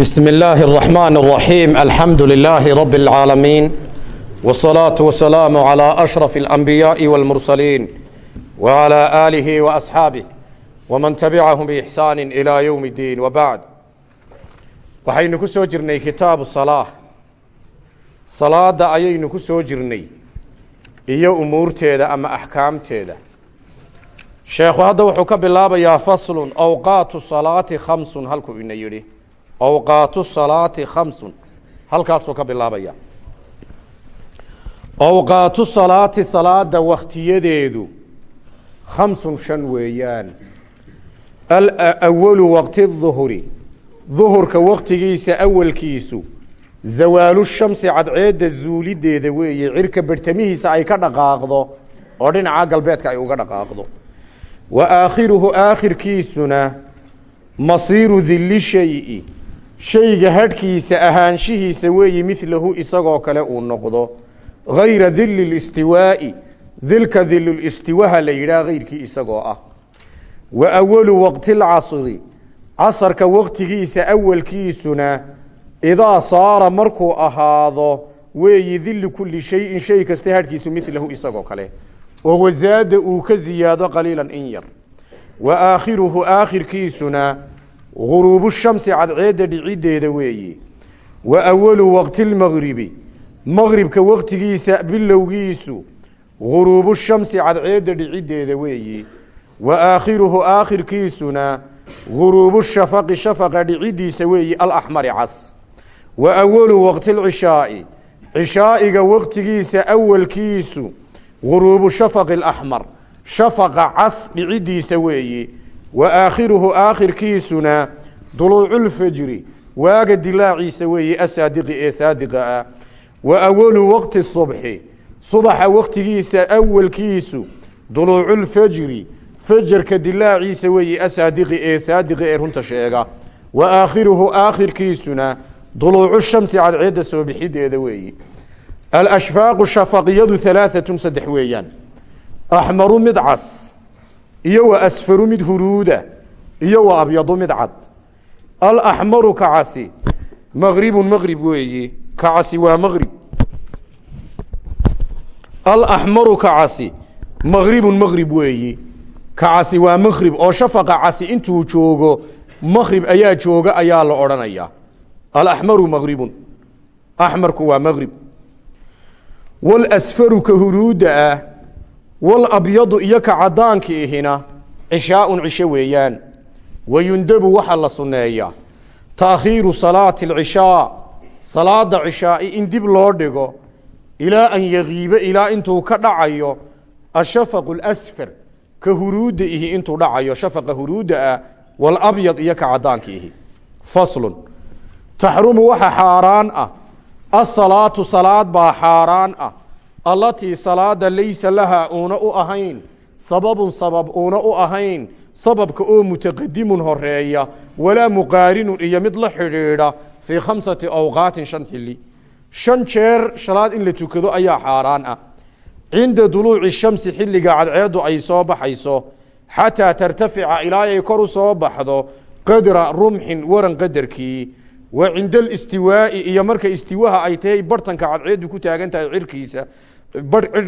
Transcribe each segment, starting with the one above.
بسم الله الرحمن الرحيم الحمد لله رب العالمين والصلاة والسلام على أشرف الأنبياء والمرسلين وعلى آله وأصحابه ومن تبعهم بإحسان إلى يوم الدين وبعد waxaynu ku soo jirnay kitaabu salaa salaada ayaynu ku soo jirnay iyo umuurteeda ama axkaamteeda sheekhu hadda wuxuu ka bilaabayaa faslun awqaatu salaati khamsun halkuu ina yidhi awqaatu salaati khamsun. Halkaasuu ka bilaabaya. Awqaatu salaati salaada wakhtiyadeedu khamsun shan weeyaan. Alawalu waqti duhuri duhurka waktigiisa awalkiisu zawaalu shamsi cadceedda zuulideeda weeye cirka bertamihiisa ay ka dhaqaaqdo oo dhinaca galbeedka ay uga dhaqaaqdo. Wa aakhiruhu aakhirkiisuna masiiru dilli shayi shayga hadhkiisa ahaanshihiisa weeye midlahu isagoo kale uu noqdo. Gayra dili listiwaa'i dilka dilulistiwaha la yidhaah gayrkii isagoo ah. Wa awalu waqti lcasri casarka waqtigiisa awalkiisuna idaa saara markuu ahaado weeyi dilli kulli shayin shay kasta hadhkiisu midlahu isagoo kale. Oo wasaada uu ka ziyaado qaliilan in yar. Wa aakhiruhu aakhirkiisuna guruubu shamsi cadceedda dhiciddeeda weeye wa awalu waqti lmagribi maqribka waqtigiisa bilowgiisu guruubu shamsi cadceedda dhiciddeeda weeye wa aakhiruhu aakhirkiisuna guruubu shafaqi shafaqa dhiciddiisa weeye alaxmari cas wa awalu waqti lcishaai cishaa'iga waqtigiisa awalkiisu guruubu shafaqi alaxmar shafaqa cas dhiciddiisa weeye wa aakhiruhu aakhirkiisuna duluuculfajri waaga dilaaciisa weeye asaadiqi ee saadiqa ah. Wa awalu waqti subxi subaxa waqtigiisa awalkiisu duluuculfajri fajarka dilaaciisa weeye asaadiqi ee saadiqi ee runta sheega. Wa aakhiruhu aakhirkiisuna duluucu shamsi cadceedda soo bixideeda weeye. Alashfaaqu shafaqiyadu halaaatun saddex weeyaan. Axmaru mid cas iyo wa asfaru mid huruuda iyo wa abyadu mid cad. Alaxmaru kacasi maqribun maqrib weeye kacasi waa maqrib alaxmaru kacasi maqribun maqrib weeye kacasi waa maqrib oo shafaqa casi intuu joogo maqrib ayaa jooga ayaa la odhanayaa alaxmaru maqribun axmarku waa maqrib walasfaru ka huruudda ah walabyadu iyo ka caddaanka ihina cishaa'un cisho weeyaan. Wayundabu waxaa la sunneeyaa taakhiiru salaati alcishaa. Salaada cishaai in dib loo dhigo ilaa an yagiiba ilaa intuu ka dhacayo ashafaqu alasfar ka huruudda ihi intuu dhacayo shafaqa huruudda ah walabyad iyo ka caddaanka ihi. Faslun. Taxrumu waxa xaaraan ah. Asalaatu salaad baa xaaraan ah allatii salaada laysa lahaa uuna u ahayn. Sababun sabab uuna u ahayn. Sababka oo mutaqadimun horreeya walaa muqaarinun iyo mid la xidhiidha fii khamsati awqaatin shan xili shan jeer shalaad in la tukado ayaa xaaraan ah. Cinda duluuci shamsi xilliga cadceeddu ay soo baxayso. Xataa tartafica ilaa ay kor u soo baxdo qadra rumxin waran qadarkii wa cinda alistiwaa'i iyo marka istiwaha ay tahay bartanka cadceeddu ku taagan tahay cirkiisa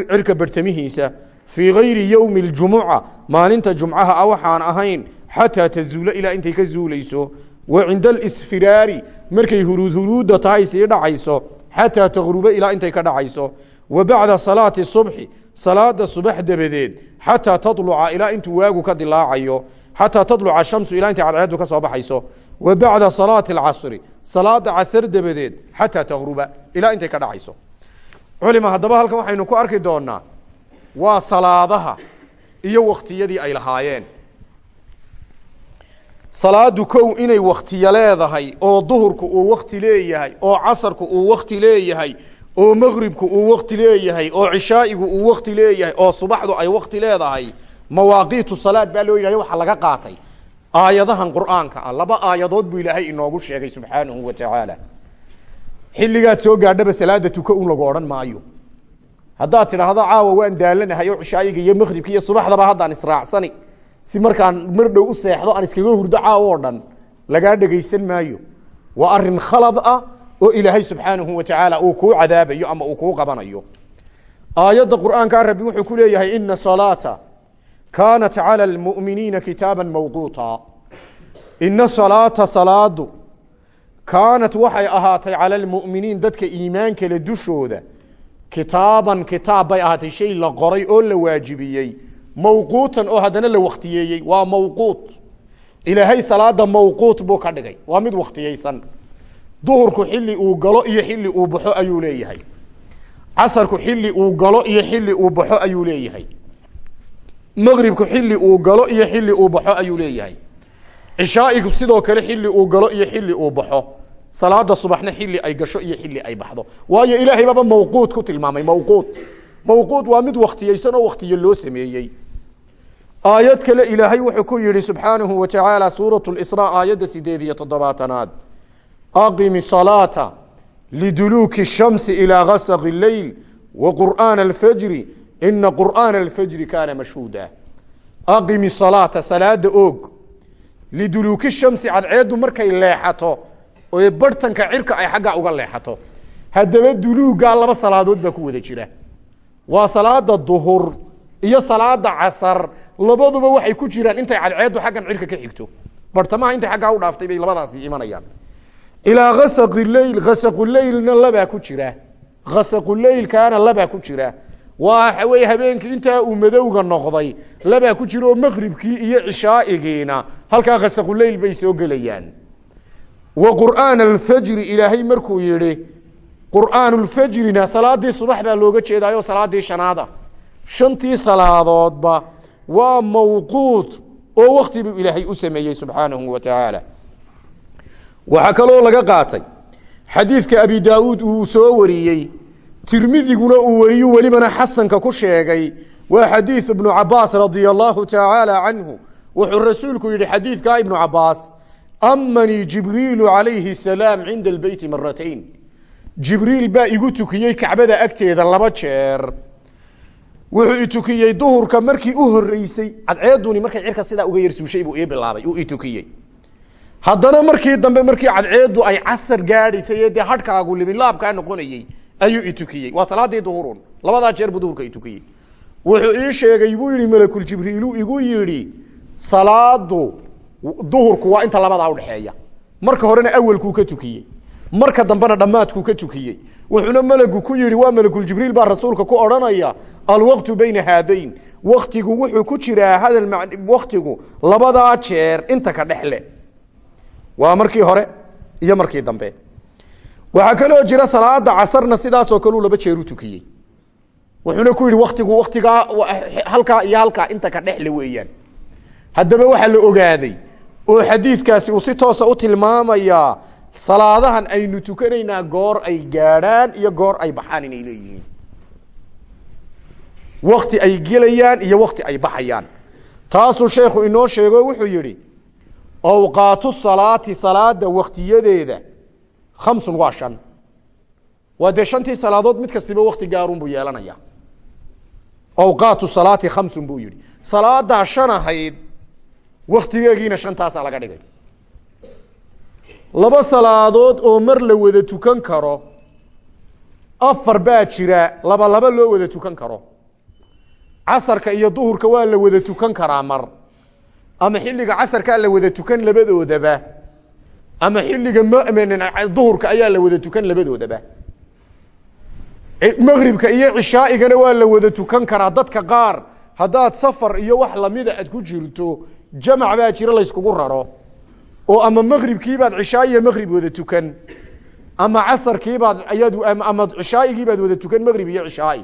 cirka bartamihiisa. Fii gayri yowmi اljumuca maalinta jumcaha a waxaan ahayn xataa tazuula ilaa intay ka zuulayso. Wa cinda alisfiraari markay huruud huruudda tahay sii dhacayso xataa taqruba ilaa intay ka dhacayso. Wa bacda salaati subxi salaada subax dabadeed xataa taluca ilaa intuu waagu ka dilaacayo xataa taluca shamsu ilaa intay cadceeddu ka soo baxayso wa bacda salaati alcasri salaada casar dabadeed xataa taqruba ilaa intay ka dhacayso. Culima haddaba halkan waxaynu ku arki doonaa waa salaadaha iyo waktiyadii ay lahaayeen. Salaadu kow inay waktiyo leedahay oo duhurku uu wakti leeyahay oo casarku uu wakti leeyahay oo maqribku uu wakti leeyahay oo cishaa'igu uu wakti leeyahay oo subaxdu ay wakti leedahay mawaaqiitu salaad baa loo yidhahda waxaa laga aayadahan qur'aanka ah laba aayadood buu ilaahay inoogu sheegay subxaanahu wa tacaala xilligaad soo gaadhaba salaada tuko un lagu odhan maayo. Haddaad tidhaahdo caawa waan daalanahay oo cishaayiga iyo maqribka iyo subaxdaba haddaan israacsani. Si markaan mar dhow u seexdo aan iskaga hurdo caawo oo dhan lagaa dhegaysan maayo. Waa arrin khalad ah oo ilaahay subxaanahu wa tacaala uu kuu cadaabayo ama uu kuu qabanayo. Aayadda qur'aankaa rabbi wuxuu ku leeyahay ina salaata kaanat calى lmu'miniina kitaaba mawquuta ina salaata salaadu kaanat waxay ahaatay cala lmu'miniin dadka iimaankale dushooda kitaaban kitaab bay ahaatay shay la qoray oo la waajibiyey mawquutan oo haddana la waktiyeeyey waa mawquut ilaahay salaada mawquut buu ka dhigay waa mid waktiyeysan duhurku xili uu galo iyo xili uu baxo ayuu leeyahay casarku xili uu galo iyo xili uu baxo ayuu leeyahay maqribku xilli uu galo iyo xilli uu baxo ayuu leeyahay. Cishaa'igu sidoo kale xilli uu galo iyo xilli uu baxo. Salaada subaxna xilli ay gasho iyo xilli ay baxdo. Waayo ilaahay baba mawquud ku tilmaamay mawquud. Mawquud waa mid waktiyeysan oo waktiyo loo sameeyey. Aayad kale ilaahay wuxuu ku yihi subxaanahu wa tacaala suuratu lisraa aayadda sideed iyo toddobaatanaad. Aqimi salaata liduluuki shamsi ilaa gasaqi leyl wa qur'aana alfajri ina qur'aana اlfajri kaana mashhuuda aqimi salaata salaada oog liduluuki shamsi cadceeddu markay leexato ee barhtanka cirka ay xagga uga leexato haddaba duluugaa laba salaadood baa ku wada jira waa salaada duhur iyo salaada casar labaduba waxay ku jiraan intay cadceeddu xaggan cirka ka xigto bartamaha intay aggaa u dhaaftay bay labadaasi imanayaan ilaa kasaqi leyl kasaquleylna labaa ku jira kasaquleylkaana labaa ku jira waxa weye habeenkii intaa uu madowga noqday labaa ku jira oo iyo cishaa'igiina halkaa khasaquleyl bay soo gelayaan. Wa qur'aan alfajri ilaahay markuu yihi qur'aan lfajrina salaadii subax baa looga jeedaayo salaadii shanaada. Shantii salaadoodba waa mawquut oo wakti buu ilaahay u sameeyey subxaanahu wa tacaala. Waxaa kaloo laga qaatay xadiidka abi daauud uu soo wariyey tirmidiguna uu wariyu welibana xasanka ku sheegay waa xadiid ibnu cabaas radia allahu tacaala canhu. Wuxuu rasuulku yihi xadiidkaa ibnu cabaas amanii jibriilu calayhi salaam cinda albeyti maratayn jibriil baa igu tukiyey kacbada agteeda laba jeer. Wuxuu itukiyey duhurka markii u horeysay cadceeduni markay cirka sidaa uga yarsuushay buu ii bilaabay uu itukiyey haddana markii dambe markii cadceedu ay casar gaadhaysay ee dee hadhkaagu libilaabkaa noqonayey ayuu itukiyey waa salaadii duhurun labadaa jeer buu duhurka itukiyey wuxuu ii sheegay buu yihi malakuljibriilu igu yidhi salaadu duhurku waa inta labadaa udhexeeya marka horena awelkuu ka tukiyey. Marka dambena dhammaadkuu ka tukiyey. Wuxuuna melgu ku yihi waa malakuljibriil baa rasuulka ku odhanaya alwaqtu bayna haadayn. Waktigu wuxuu ku jiraa hadal waktigu labadaa jeer inta ka dhexle waa markii hore iyo markii dambe waxaa kaloo jira salaada casarna sidaasoo kaleu laba jeer u tukiyey. Wuxuuna ku yihi waktigu waktigaa halkaa iyo halkaa inta ka dhexle weeyaan. Haddaba waxaa la ogaaday oo xadiidkaasi uu si toosa u tilmaamayaa salaadahan aynu tukanaynaa goor ay gaadhaan iyo goor ay baxaan inay leeyihiin. Wakti ay gelayaan iyo wakti ay baxayaan. Taasuu sheekhu inoo sheego wuxuu yihi awqaatu salaati salaada waktiyadeeda khamsun waa shan waa dee shantii salaadood mid kastiba wakti gaarun buu yeelanaya awqaatu salaati khamsun buu yihi salaadaa shan ahayd waktigeegiina shantaasaa laga dhigay laba salaadood oo mar la wada tukan karo afar baa jira laba laba loo wada tukan karo casarka iyo duhurka waa la wada tukan karaa mar ama xilliga casarkaa la wada tukan labadoodaba ama xilliga duhurka ayaa la wada tukan labadoodaba. Maqribka iyo cishaa'igana waa la wada tukan karaa dadka qaar. Haddaad safar iyo wax lamida aad ku jirto jamac baa jira layskugu raro. Oo ama maqribkiibaad cishaa iyo maqrib wada tukan ama casarkiibaad ayaad ama cishaa'igiibaad wada tukan maqrib iyo cishaai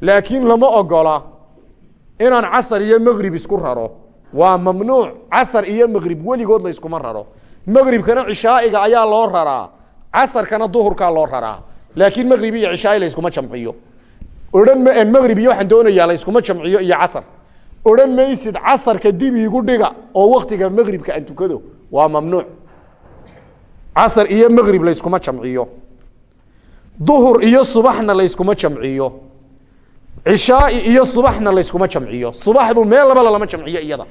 laakiin lama ogola inaan casar iyo maqrib isku raro. Waa mamnuuc casar iyo maqrib weligood la yskuma raro maqribkana cishaa'iga ayaa loo raraa. Casarkana duhurkaa loo raraa. Laakiin maqrib iyo cishaai la yskuma jamciyo. Odhan ma maqrib iyo waxaan doonayaa la yskuma jamciyo iyo casar. Odhan maysid casarka dib iigu dhiga oo waktiga maqribka aan tukado. Waa mamnuuc. Casar iyo maqrib layskuma jamciyo. Duhur iyo subaxna layskuma jamciyo. Cishaai iyo subaxna layskuma jamciyo. Subaxdu meel laba lalama jamciyo iyada.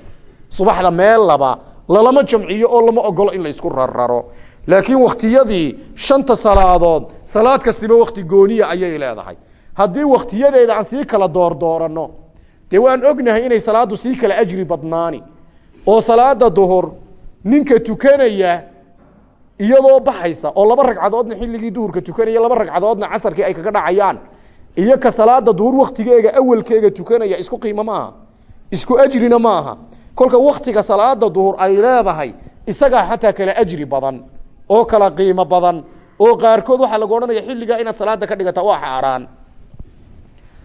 Subaxda meel laba lalama jamciyo oo lama ogolo in laysku rararo. Laakiin waktiyadii shanta salaadood salaad kastiba wakti gooniya ayay leedahay. Haddii waktiyadeeda aan sii kala doordooranno dee waan ognahay inay salaaddu sii kala ajri badnaani. Oo salaada duhur ninka tukanaya iyadoo baxaysa oo laba ragcadoodna xilligii duhurka tukanaya laba ragcadoodna casarkii ay kaga dhacayaan iyo ka salaada duhur waktigeega awalkeega tukanaya isku qiimo maaha isku ajrina maaha kolka waktiga salaada duhur ay leedahay isagaa xataa kala ajri badan oo kala qiimo badan oo qaarkood waxaa lagu odhanaya xilligaa inaad salaada ka dhigata waa xaaraan.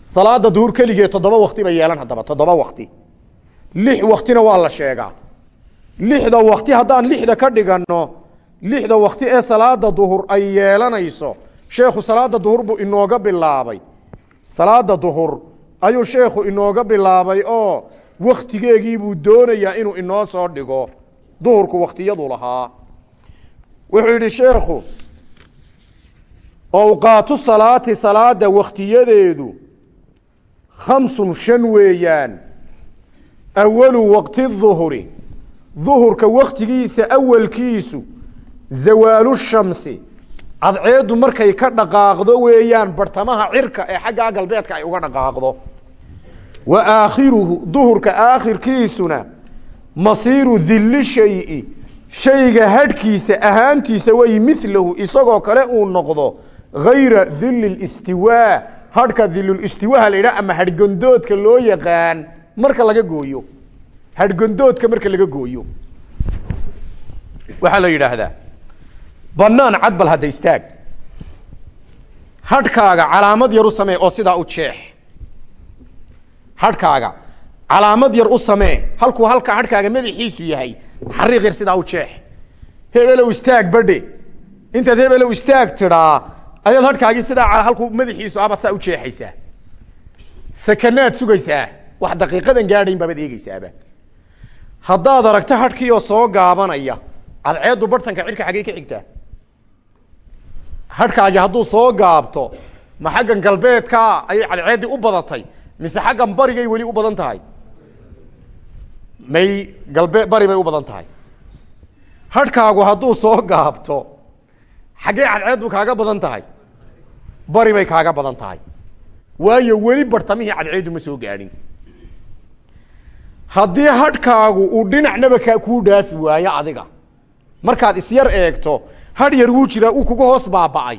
Salaada duhur keligee toddoba wakti bay yeelan haddaba toddoba wakti lix waktina waa la sheegaa. Lixda wakti haddaan lixda ka dhiganno lixda wakti ee salaada duhur ay yeelanayso sheekhu salaada duhur buu inooga bilaabay. Salaada duhur ayuu sheekhu inooga bilaabay oo waktigeegiibuu doonayaa inuu inoo soo dhigo. Duhurku waktiyadu lahaa. Wuxuu yidhi sheekhu awqaatu salaati salaada waktiyadeedu khamsun shan weeyaan. Awalu waqti duhuri duhurka waktigiisa awalkiisu zawaalu shamsi. Cadceeddu markay ka dhaqaaqdo weeyaan bartamaha cirka ee xaggaa galbeedka ay uga dhaqaaqdo wa aakhiruhu duhurka aakhirkiisuna masiiru dilli shayi shayga hadhkiisa ahaantiisa way milahu isagoo kale uu noqdo hayra dili listiwaa hadhka dilulistiwaha la yidhaha ama hadhgondoodka loo yaqaan marka laga gooyo. Hadhgondoodka marka laga gooyo. Waxaa la yidhaahdaa banaan cad bal hadda istaag. Hadhkaaga calaamad yar u samee oo sidaa u jeex hadhkaaga. Calaamad yar u samee. Halkuu halka hadhkaaga madaxiisu yahay. Xariiq yar sidaa u jeex. Hebelow istaag badhe. Intaad hebelow istaag tidhaa ayaad hadhkaagii sidaa halkuu madaxiisu abaad saa u jeexaysaa. Sakanaad sugaysaa. Wax daqiiqadan gaadhayn baabaad eegeysaaba haddaad aragto hadhkii oo soo gaabanaya cadceeddu bartanka cirka xaggey ka xigtaa. Hadhkaagi hadduu soo gaabto ma xaggan galbeedkaa ayay cadceeddii u badatay mise xaggan barigay weli u badan tahay. May galbe bari bay u badan tahay. Hadhkaagu hadduu soo gaabto xaggee cadceeddu kaaga badan tahay. Bari bay kaaga badan tahay. Waayo weli bartamihii cadceeddu ma soo gaadhin. Haddii hadhkaagu uu dhinacnaba ka kuu dhaafi waayo adiga markaad isyar eegto hadh yar wuu jiraa uu kuga hoos baaba'ay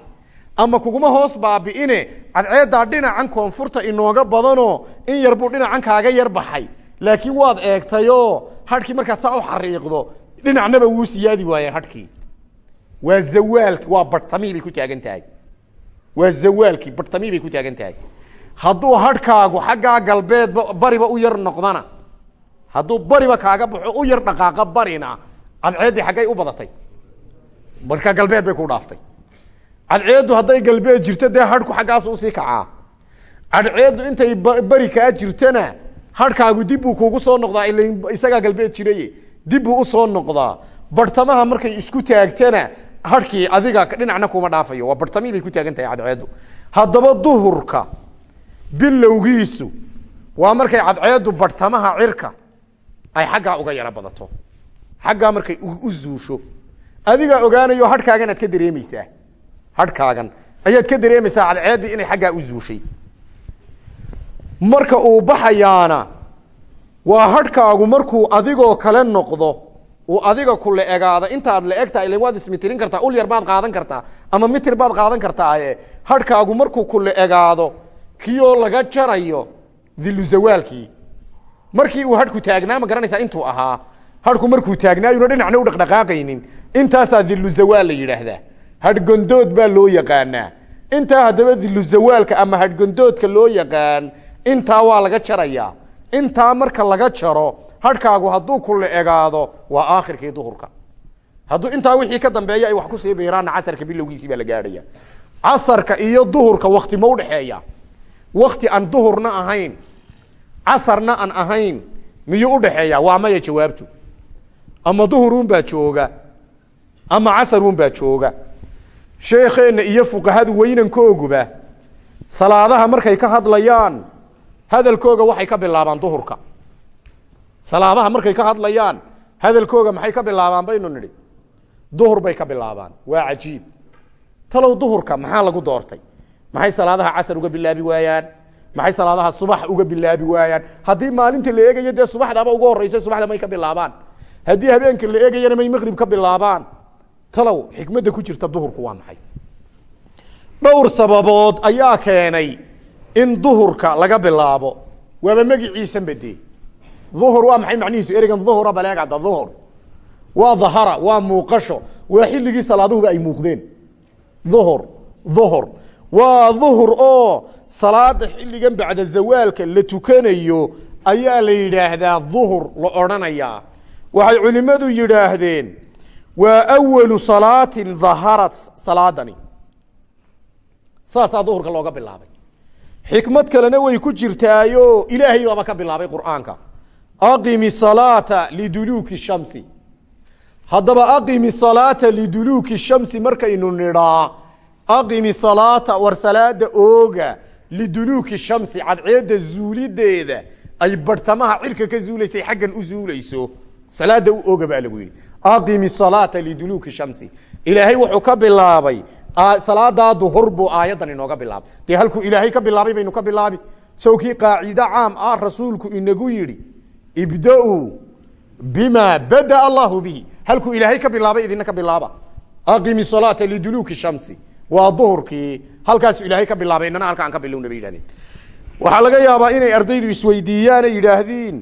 ama kuguma hoos baabi'ine cadceeddaa dhinacan koonfurta inooga badanoo in yar buu dhinacan kaaga yar baxay. Laakiin waad eegtayoo hadhkii markaad saa u xariiqdo dhinacnaba wuu siyaadi waayeen hadhkii. Waa zawaalki waa bartamii bay ku taagan tahay. Waa zawaalkii bartamii bay ku taagan tahay. Hadduu hadhkaagu xaggaa galbeed bariba u yar noqdana hadduu bariba kaaga baxo u yar dhaqaaqa barina cadceeddii xaggay u badatay. Marka galbeed bay ku dhaaftay cadceeddu hadday galbeed jirto dee hadhku xaggaasu u sii kacaa. Cadceeddu intay beri kaa jirtona hadhkaagu dib buu kuugu soo noqdaa ila isagaa galbeed jiraye dib buu u soo noqdaa. Bartamaha markay isku taagtana hadhkii adiga dhinacna kuma dhaafayo. Waa bartamii bay ku taagan tahay cadceeddu haddaba duhurka bilowgiisu waa markay cadceeddu bartamaha cirka ay xaggaa uga yaro badato. Xaggaa markay u zuusho. Adigaa ogaanayo hadhkaagan aad ka dareemeysaa hadhkaagan. Ayaad ka dareemaysaa cadceeddii inay xaggaa u zuushay. Marka uu baxayaana waa hadhkaagu markuu adigoo kale noqdo uu adiga kula egaado intaad la egtahay ila waad ismitirin kartaa ul yar baad qaadan kartaa ama mitir baad qaadan kartaaye hadhkaagu markuu kula egaado kioo laga jarayo dilu zawaalkii. Markii uu hadhku taagnaa ma garanaysaa intuu ahaa. Hadhku markuu taagnaayuna dhinacna u dhaqdhaqaaqaynin. Intaasaa zawaal la yidhaahdaa hadhgondood baa loo yaqaanaa. Intaa haddaba dilu zawaalka ama hadhgondoodka loo yaqaan intaa waa laga jarayaa. Intaa marka laga jaro hadhkaagu hadduu kula egaado waa aakhirkii duhurka. Hadduu intaa wixii ka dambeeya ay wax ku sii biiraanna casarka bilowgiisii baa la gaadhaya casarka iyo duhurka wakti ma udhexeeya wakti aan duhurna ahayn casarna aan ahayn miyuu udhexeeya waa maya jawaabtu. Ama duhurun baa jooga ama casarun baa jooga sheekeenna iyo fuqahadu weynankooguba salaadaha markay ka hadlayaan hadalkooga waxay ka bilaabaan duhurka. Salaadaha markay ka hadlayaan hadalkooga maxay ka bilaabaan baynu nidhi. Duhur bay ka bilaabaan. Waa cajiib. Talow duhurka maxaa lagu doortay? Maxay salaadaha casar uga bilaabi waayaan? Maxay salaadaha subax uga bilaabi waayaan? Haddii maalinta la eegayo dee subaxdaba uga horeysa subaxda may ka bilaabaan. Haddii habeenka la eegayana may maqrib ka bilaabaan talow xikmadda ku jirta duhurku waa maxay? Dhowr sababood ayaa keenay in duhurka laga bilaabo. Waaba magiciisanba dee. Duhur waa maxay macnihiisu? Ereygan duhura baleegada duhur. Waa dahara waa muuqasho waa xilligii salaaduhuba ay muuqdeen. Duhur duhur. Waa duhur oo salaada xilligan bacda zawaalka la tukanayo ayaa la yidhaahdaa duhur la odhanayaa. Waxay culimmadu yidhaahdeen waa awalu salaatin daharat salaadani. Saasaa duhurka looga bilaabay. Xikmad kalena way ku jirtaayo ilaahay baaba ka bilaabay qur'aanka. Aqimi salaata liduluuki shamsi. Haddaba aqimi salaata liduluuki shamsi markaynu nidhaa aqimi salaata war salaada ooga liduluuki shamsi cadceedda zuulideeda ay barhtamaha cirka ka zuulaysay xaggan u zuulayso salaada u ooga baa lagu yidhi aqimi salaata liduluuki shamsi ilaahay wuxuu ka bilaabay salaadaa duhur buu aayaddan inooga bilaabay dee halkuu ilaahay ka bilaabay baynu ka bilaabi sawkii qaacido caam ah rasuulku inagu yidhi ibda-uu bima bada allahu bihi halkuu ilaahay ka bilaabay idina ka bilaaba aqimi salaata liduluuki shamsi waa duhurkii halkaasuu ilaahay ka bilaabay inana halkaan ka bilowna bay yidhahdeen waxaa laga yaabaa inay ardaydu isweydiiyaan ay yidhaahdiin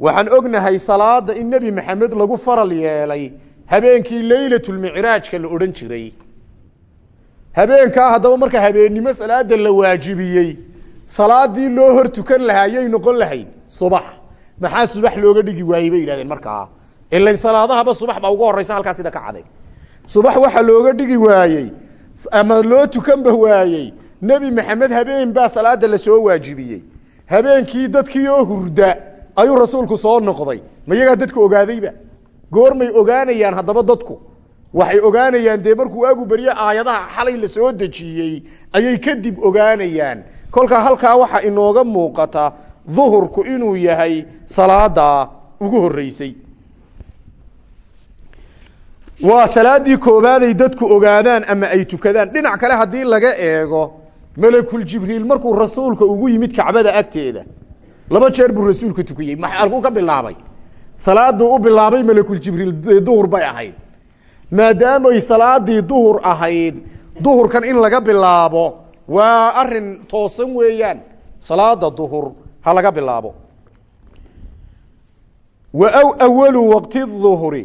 waxaan ognahay salaada in nebi maxamed lagu faral yeelay habeenkii leylatulmicraajka la odhan jiray. Habeenkaa haddaba marka habeennimo salaada la waajibiyey salaadii loo hor tukan lahaa yay noqon lahayd subax. Maxaa subax looga dhigi waayey bay yidhahdeen markaa ilan salaadahaba subax baa ugu horeysa halkaa sida ka caday. Subax waxaa looga dhigi waayey ama loo tukanba waayey nebi maxamed habeen baa salaada la soo waajibiyey. Habeenkii dadkii oo hurda ayuu rasuulku soo noqday. Ma yagaa dadku ogaadayba? Goormay ogaanayaan haddaba dadku. Waxay ogaanayaan dee markuu waagu berye aayadaha xalay la soo dejiyey ayay kadib ogaanayaan. Kolkaa halkaa waxaa inooga muuqata duhurku inuu yahay salaada ugu horeysay waa salaadii koobaaday dadku ogaadaan ama ay tukadaan. Dhinac kale haddii laga eego malakul jibriil markuu rasuulka ugu yimid kacbada agteeda laba jeer buu rasuulka tukiyey. Maxalkuu ka bilaabay? Salaaduu u bilaabay malakul jibriil duhur bay ahayd. Maadaamay salaadii duhur ahayd duhurkan in laga bilaabo waa arrin toosan weeyaan. Salaada duhur ha laga bilaabo. Wa awalu waqti duhri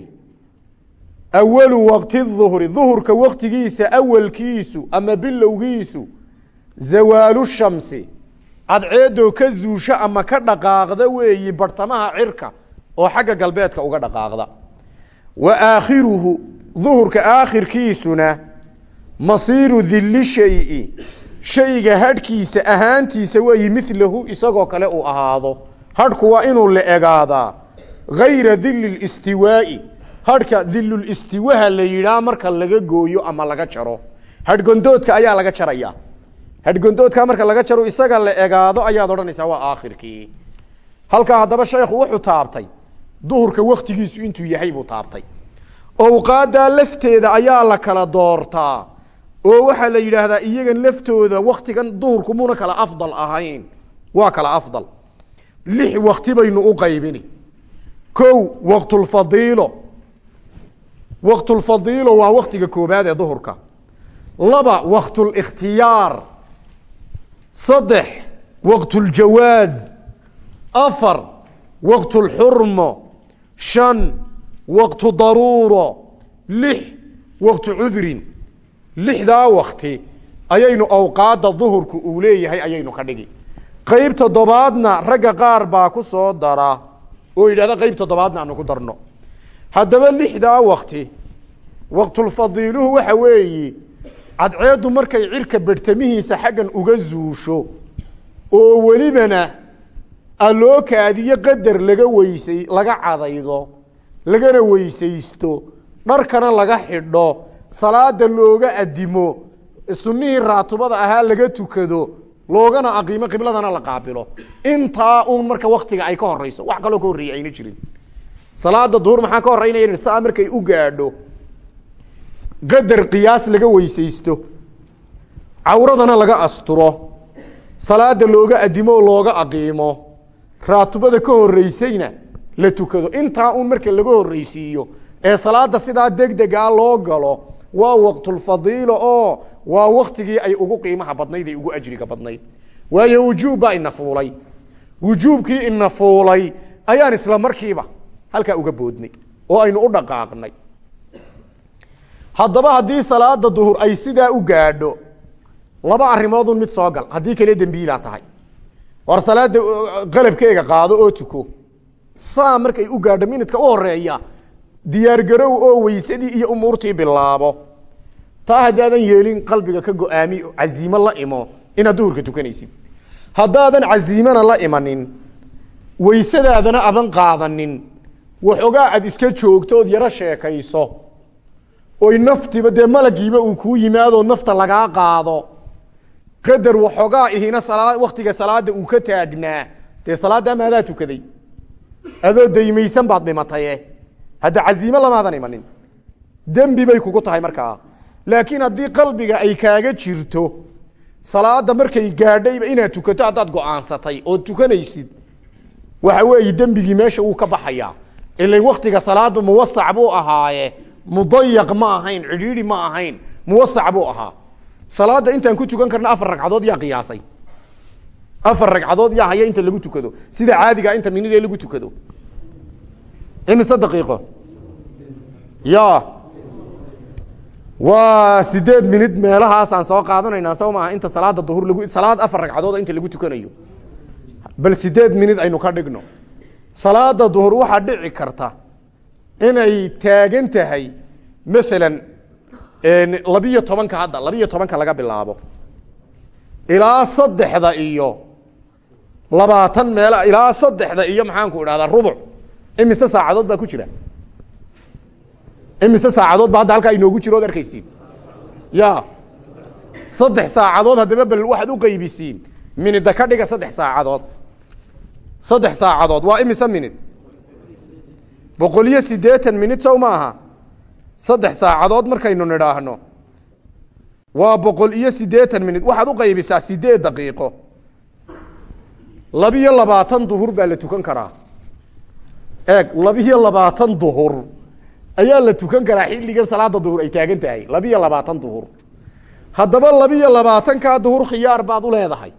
awalu waqti duhri duhurka waktigiisa awalkiisu ama bilowgiisu zawaalu shamsi cadceedoo ka zuusha ama ka dhaqaaqda weeyi bartamaha cirka oo xagga galbeedka uga dhaqaaqda. Wa aakhiruhu duhurka aakhirkiisuna masiiru dilli shayi shayga hadhkiisa ahaantiisa weeyi milahu isagoo kale uu ahaado. Hadhku waa inuu la egaadaa gayra dili listiwaa'i hadhka dilulistiwaha la yidhaa marka laga gooyo ama laga jaro. Hadhgondoodka ayaa laga jaraya hadhgondoodka marka laga jaro isaga la egaado ayaad odhanaysaa waa aakhirkii. Halkaa haddaba sheekhu wuxuu taabtay. Duhurka waktigiisu intuu yahay buu taabtay. Owqaadaa lafteeda ayaa la kala doortaa. Oo waxaa la yidhaahdaa iyagan laftooda waktigan duhurku muna kala afdal ahayn. Waa kala afdal. Lix wakti baynu u qaybini. Kow waqtulfadiilo waqtulfadiilo waa waktiga koobaad ee duhurka. Laba waqtulikhtiyaar saddex waqtuljawaaz afar waqtulxurmo shan waqtu daruuro. Lix waqtu cudrin. Lixdaa wakti ayaynu awqaadda duhurku uu leeyahay ayaynu ka dhigi. Qeyb toddobaadna ragga qaar baa ku soo dara. Oo yidhahda qeyb toddobaadna aanu ku darno. Haddaba lixdaa wakti waqtulfadiiluhu waxa weeyi cadceeddu markay cirka berhtamihiisa xaggan uga zuusho oo welibana aloo kaadiyo qadar laga weysay laga cadaydo lagana weysaysto dharkana laga xidho salaada looga adimo sunnihii raatibada ahaa laga tukado loogana aqiimo qibladana la qaabilo. Intaa uun marka waktiga ay ka horeyso wax kaloo ka horreeya ayna jirin. Salaada duhur maxaa ka horeynaya saa markay u gaadho qadar qiyaas laga weysaysto. Cawradana laga asturo. Salaada looga adimo oo looga aqiimo. Raatibada ka horeysayna la tukado. Intaa un marka laga horreysiiyo ee salaada sidaa degdegaa loo galo waa waqtulfadiila oo waa waktigii ay ugu qiimaha badnayd ay ugu ajriga badnayd. Waayo wujuub baa ina fuulay. Wujuubkii ina fuulay ayaan isla markiiba halkaa uga boodnay oo aynu u dhaqaaqnay haddaba haddii salaada duhur ay sidaa u gaadho laba arrimoodun mid soo gal. Haddii kale dembiilaa tahay. War salaada qalabkeega qaado oo tuko. Saa markay u gaadho minidka u horreeya diyaargarow oo weysadii iyo umuurtii bilaabo. Taa haddaadan yeelin qalbiga ka go'aami casiimo la imo inaad duhurka tukanaysid. Haddaadan casiimana la imanin weysadaadana adan qaadanin. Waxoogaa aad iska joogto ood yaro sheekayso oy naftiba dee malagiiba uu kuu yimaadoo nafta lagaa qaado. Qadar waxoogaa ihina salaa waktiga salaada uu ka taagnaa dee salaadda maadaa tukaday? Adoo daymaysan baad dhimataye hadda casiimo lamaadan imanin. Dembi bay kugu tahay markaa. Laakiin haddii qalbiga ay kaaga jirto salaada markay gaadhayba inaad tukato haddaad go'aansatay tukanaysid waxa weeye dembigii meesha wuu ka baxayaa. Ilan waktiga salaadu muwasac buu ahaaye mudayaq ma ahayn cidhiidhi ma ahayn muwasac buu ahaa. Salaada intaan ku tukan karna afar ragcadood yaa qiyaasay. Afar ragcadood yaa haya inta lagu tukado. Sida caadiga inta minidee lagu tukado. Imise daqiiqo ya waa sideed minid meelahaasaan soo qaadanaynaa soo maaha inta salaada duhur lagu salaad afar ragcadood inta lagu tukanayo. Bal sideed minid aynu ka dhigno. Salaada duhur waxaa dhici karta inay taagan tahay masalan labiyo tobanka hadda labiyo tobanka laga bilaabo. Ilaa saddexda iyo labaatan meel ilaa saddexda iyo maxaanku idhahdaa rubuc. Imise saacadood baa ku jira. Imise saacadood ba hadda halkaa inoogu jiro od arkaysiin. Ya. Saddex saacadood haddaba bal waxaad u qaybisiin. Minida ka dhiga saddex saacadood. Saddex saacadood waa imise minid boqol iyo siddeetan minid sow ma aha saddex saacadood markaynu nidhaahno. Waa boqol iyo siddeetan minid waxaad u qaybisaa sideed daqiiqo. Labiyo labaatan duhur baa la tukan karaa. Eeg labiyo labaatan duhur ayaa la tukan karaa xilligan salaada duhur ay taagan tahay. Labiyo labaatan duhur. Haddaba labiyo labaatankaa duhur khiyaar baad u leedahay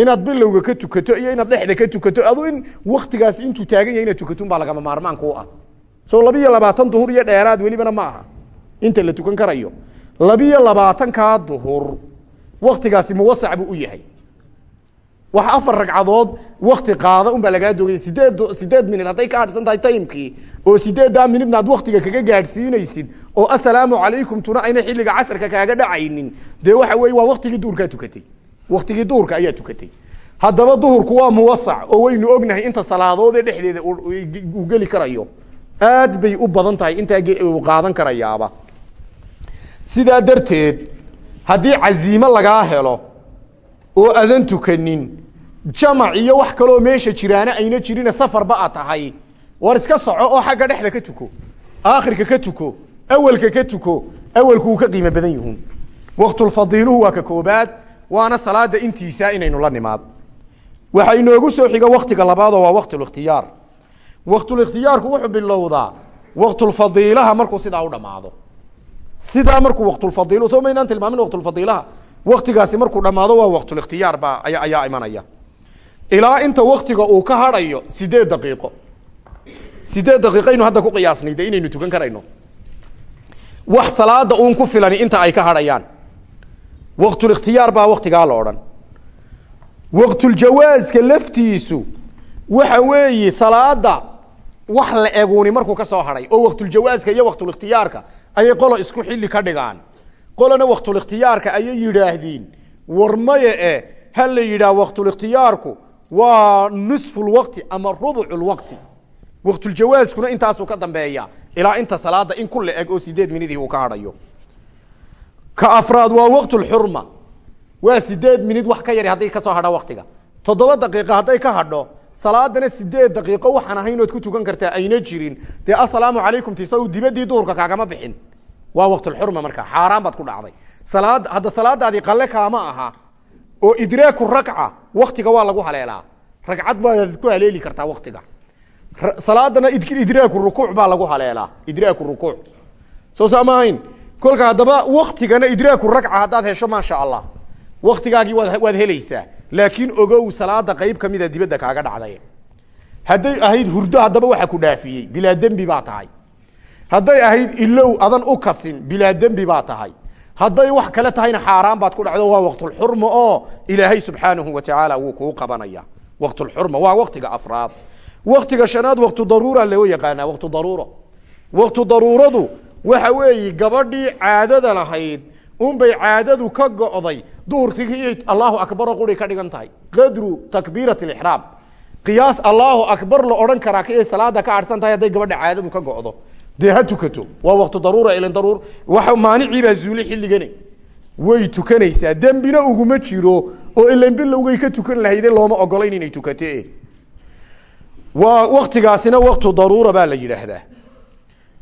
inaad bilowga ka tukato iyo inaad dhexda ka tukato adu in waktigaas intuu taagan yahay inaad tukaton baa lagama maarmaan ku ah. So labiyo labaatan duhur iyo dheeraad welibana ma aha. Inta la tukan karayo. Labiyo labaatankaa duhur waktigaasi muwasac buu u yahay. Wax afar ragcadood wakti qaada un baa lagaa dogaya sideed sideed minid hadday ka hadhsan tahay taymkii oo sideeddaa minidna ad waktiga kaga gaadhsiinaysid oo assalaamu calaykum tuna ayna xilliga casarka kaaga dhacaynin. Dee waxa weye waa waktigii duhurkaa tukatay waktigii duhurka ayaa tukatay. Haddaba duhurku waa muwasac oo waynu ognahay inta salaadoodee dhexdeeda uu geli karayo. Aad bay u badan tahay intaa qaadan karayaaba. Sidaa darteed haddii caziime lagaa helo oo adan tukanin jamac iyo wax kaloo meesha jiraana ayna jirina safarba a tahay. War iska soco oo xagga dhexda ka tuko aakhirka ka tuko awelka ka tuko awelku uu ka qiimo badan yihuun waktulfadiiluhu waa ka koobaad waana salaada intiisa inaynu la nimaad. Waxaa inoogu soo xiga waktiga labaadoo waa waktulikhtiyaar waktulikhtiyaarku wuxuu bilowdaa waktulfadiilaha markuu sidaa u dhamaado. Sidaa markuu waktulfadiil soo maynaan tilmaamin waktulfadiilaha waktigaasi markuu dhamaado waa waktulikhtiyaar baa aya ayaa imanaya. Ilaa inta waktiga uu ka hadhayo sideed daqiiqo? Sideed daqiiqaynu hadda ku qiyaasnay inaynu tukan karayno? Wax salaada uun ku filani inta ay ka hadhayaan waktulikhtiyaar baa waktigaa la odhan. Waktuljawaazka laftiisu waxa weeye salaada wax la eguuni markuu ka soo hadhay oo waktuljawaazka iyo waktulikhtiyaarka ayay qolo isku xilli ka dhigaan. Qolana waktulikhtiyaarka ayay yidhaahdiin war maya e ha la yidhaah waktulikhtiyaarku waa nisfulwaqti ama rubuculwaqti waktuljawaazkuna intaasuu ka dambeeya. Ilaa inta salaada in ku la oo sideed minidii uu ka hadhayo ka afraad waa waqtulxurma waa sideed minid wax ka yari hadday ka soo hadho waktiga toddoba daqiiqa hadday ka hadho salaadana sideed daqiiqo waxaan ahayn ood ku tukan kartaa ayna jirin. Dee assalaamu calaykum tisaw dibadii duhurka kaagama bixin. Waa waqtulxurma markaa xaaraan baad ku dhacday. Salaad hadda salaadaadii qalle kaama aha oo idraaku rakca waktiga waa lagu haleelaa. Ragcad baad ku haleeli kartaa waktiga salaadana idraaku rukuuc baa lagu haleelaa. Idraaku rukuuc. Soo saa ma ahayn kolka haddaba waktigana idraaku rakca haddaad hesho maasha allah waktigaagii waad waad helaysaa. Laakiin ogow salaada qeyb kamida dibadda kaaga dhacday. Hadday ahayd hurdo haddaba waxa ku dhaafiyey. Bilaa dembi baa tahay. Hadday ahayd ilow adan u kasin bilaa dembi baa tahay. Hadday wax kale tahayna xaaraan baad ku dhacdo waa waqtulxurma oo ilaahay subxaanahu wa tacaala wuu kuu qabanaya waqtulxurma waa waktiga afraad. Waktiga shanaad waqtu daruura loo yaqaanaa waqtu daruuro. Waqtu daruuradu waxa weeye gabadhii caadada lahayd unbay caadadu ka go'day. Duhurkii allahu akbar oo quri ka dhigan tahay. Qadru takbiirat lixraam qiyaas allahu akbar la odhan karaa ka salaada ka adhsan tahay hadday caadadu ka go'do. Dee ha tukato. Waa waqtu daruura ilan daruur. Waxa maanicii baa zuuli xilligani. Way tukanaysaa. Dembina uguma jiro oo ilan bilowgay ka tukan lahayde looma ogolayn inay tukate waa waktigaasina waqtu daruura baa la yidhaahdaa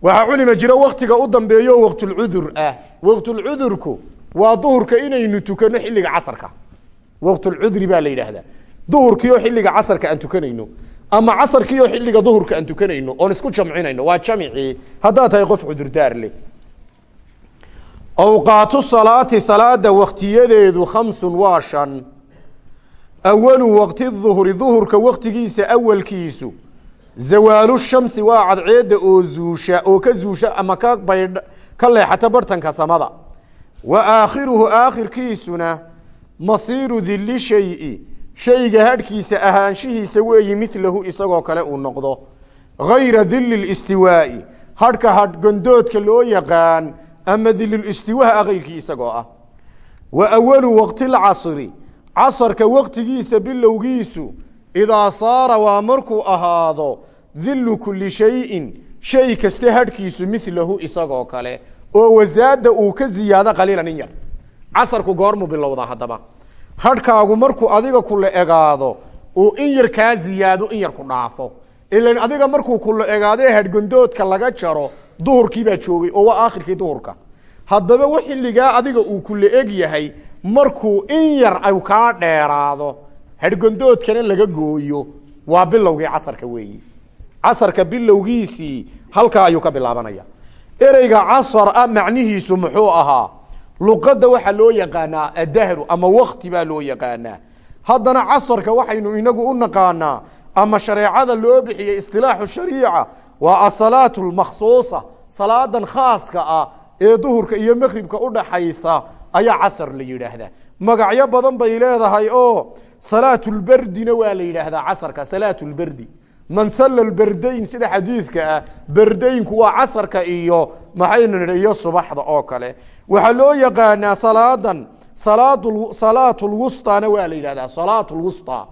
waxaa culima jira waktiga u dambeeyo waqtulcudur ah. Waqtulcudurku waa duhurka inaynu tukano xilliga casarka. Waqtulcudri baa la yidhaahdaa. Duhurkii oo xilliga casarka aan tukanayno ama casarkii oo xilliga duhurka aan tukanayno oon isku jamcinayno waa jamcii haddaad tahay qof cudurdaar leh. Awqaatu salaati salaada waktiyadeedu khamsun waa shan. Awalu waqti duhri duhurka waktigiisa awalkiisu zawaalu shamsi waa cadceedda oo zuusha oo ka zuusha ama ka baydh ka leexata bartanka samada wa aakhiruhu aakhirkiisuna masiiru dilli shayi shayga hadhkiisa ahaanshihiisa weeyi milahu isagoo kale uu noqdo gayra dili listiwaa'i hadhka hadh gondoodka loo yaqaan ama dilistiwaha kayrkii isagoo ah wa awalu waqti lcasri casarka waqtigiisa bilowgiisu idaa saara waa markuu ahaado dilu kuli shayin shay kaste hadhkiisu milahu isagoo kale oo wasaada uu ka ziyaado qaliilan in yar casarku goormuu bilowdaa haddaba hadhkaagu markuu adiga kula egaado uu in yar kaa ziyaado in yar ku dhaafo ilan adiga markuu kula egaado hadhgondoodka laga jaro duhurkii baa joogay oo waa aakhirkii duhurka haddaba xilligaa adiga uu kula eg yahay markuu in yar ay kaa dheeraado hadhgondoodkana laga gooyo waa bilowgii casarka weeyi. Casarka bilowgiisii halkaa ayuu ka bilaabanaya. Ereyga casar a macnihiisu muxuu ahaa luqadda waxaa loo yaqaanaa adahru ama wakti baa loo yaqaanaa. Haddana casarka waxaynu inagu u naqaanaa ama shareecada loo bixiyey isilaaxu shariica waa asalaatu lmakhsuusa salaadan khaaska ah ee duhurka iyo maqribka udhaxaysa ayaa casar la yidhaahdaa. Magacyo badan bay leedahay oo salaatulberdina waa la yidhaahdaa casarka salaatulberdi. Man salla berdayn sida xadiidka ah berdaynku waa casarka iyo maxaynu nidhi iyo subaxda oo kale. Waxaa loo yaqaanaa salaadan salaad salaat lwustaana waa la yidhahdaa salaat lwusta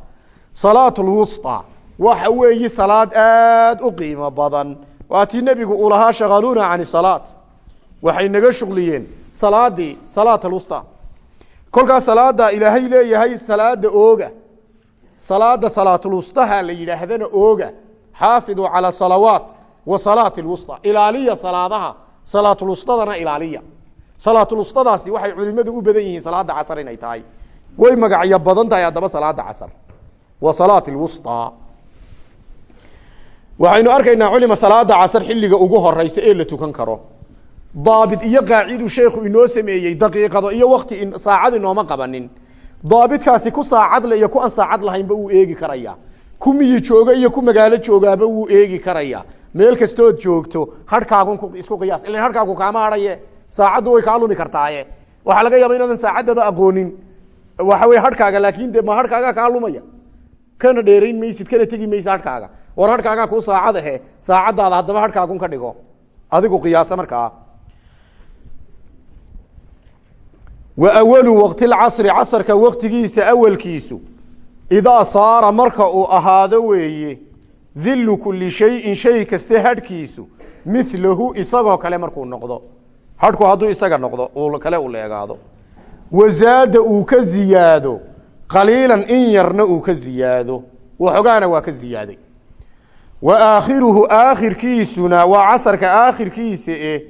salaat lwusta waxa weeyi salaad aada u qiimo badan. Waa nebigu uu lahaa shakaluuna can salaat. Waxay naga shuqliyeen salaadii salaat alwusta kolkaas salaada ilaahay leeyahay salaada ooga. Salaada salaatulwustaha la yidhaahdana ooga. Xaafiduu calaa salawaat wa salaati lwusta ilaaliya salaadaha. Salaatulwustadana ilaaliya. Salaatulwustadaasi waxay culimadu u badan yihiin salaada casar inay tahay. Way magacyo badan tahay haddaba salaada casar. Wa salaati lwusta waxaynu arkaynaa culima salaada casar xilliga ugu horeysa ee la tukan karo daabit iyo qaacidu sheekhu inoo sameeyey daqiiqado iyo wakti saacad inooma qabanin. Daabitkaasi ku saacadle iyo ku aan saacad lahaynba wuu eegi karaya. Ku miyi jooga iyo ku magaalo joogaaba wuu eegi karaya. Meel kastood joogto harhkaagun isku qiyaas ilan harhkaagu kaama hadhaye saacaddu way kaa lumi kartaaye. Waxaa laga yaaba inaadan saacaddaba aqoonin. Waxa wey harhkaaga laakin de ma harhkaagaa kaa lumaya? Kana dheerayn maysid kana tegi maysid harhkaaga war harhkaagaa kuu saacad ahe saacaddaada haddaba harhkaagun ka dhigo. Adigu qiyaasa markaa wa awalu waqti lcasri casarka waqtigiisa awalkiisu. Idaa saara marka uu ahaado weeye dilu kuli shayin shay kaste hadhkiisu milahu isagoo kale markuu noqdo. Hadhku hadduu isaga noqdo kale uu leegaado wazaada uu ka ziyaado qaliilan in yarna uu ka ziyaado. Waxogaana waa ka ziyaaday. Wa aakhiruhu aakhirkiisuna waa casarka aakhirkiisa eh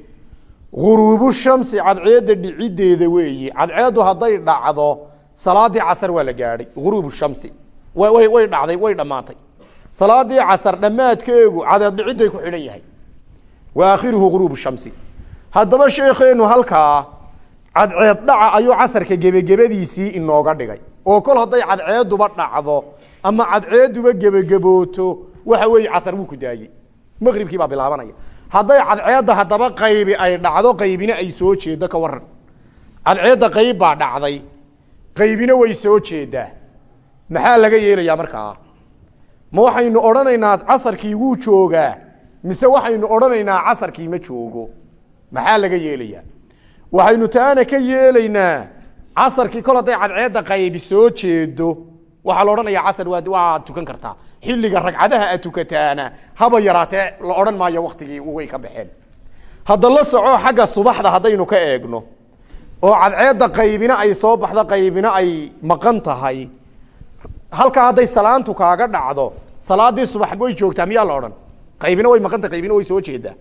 guruubu shamsi cadceedda dhicideeda weeyi cadceeddu hadday dhacdo salaadii casar waa la gaadhay guruubu shamsi way dhacday way dhammaatay salaadii casar dhammaadkeegu cadeed dhiciday ku xidhan yahay wa aakhiruhu guruubu shamsi haddaba sheekheenu halkaa cadceed dhaca ayuu casarka gebagebadiisii inooga dhigay oo kol hadday cadceeduba dhacdo ama cadceeduba gebagebooto waxa weeye casar wuu ku daayey maqribkii baa bilaabanaya hadday cadceedda haddaba qaybi ay dhacdo qaybina ay soo jeedo ka waran cadceedda qayb baa dhacday qaybina way soo jeedaa. Maxaa laga yeelayaa markaa ma waxaynu odhanaynaa casarkii wuu joogaa mise waxaynu odhanaynaa casarkii ma joogo? Maxaa laga yeelayaa? Waxaynu taana ka yeelaynaa casarkii kol hadday cadceedda qaybi soo jeedo waxaa la odhanayaa casar waa tukan kartaa xilliga ragcadaha aad tukataana haba yaraatee la odhan maayo waktigii way ka baxeen. Hadda la soco xagga subaxda haddaynu ka eegno oo cadceedda qaybina ay soo baxdo qaybina ay maqan tahay halkaa hadday salaantu kaaga dhacdo salaadii subax way joogtaa miyaa la odhan? Qaybina way maqan tahay qaybina way soo jeedaa.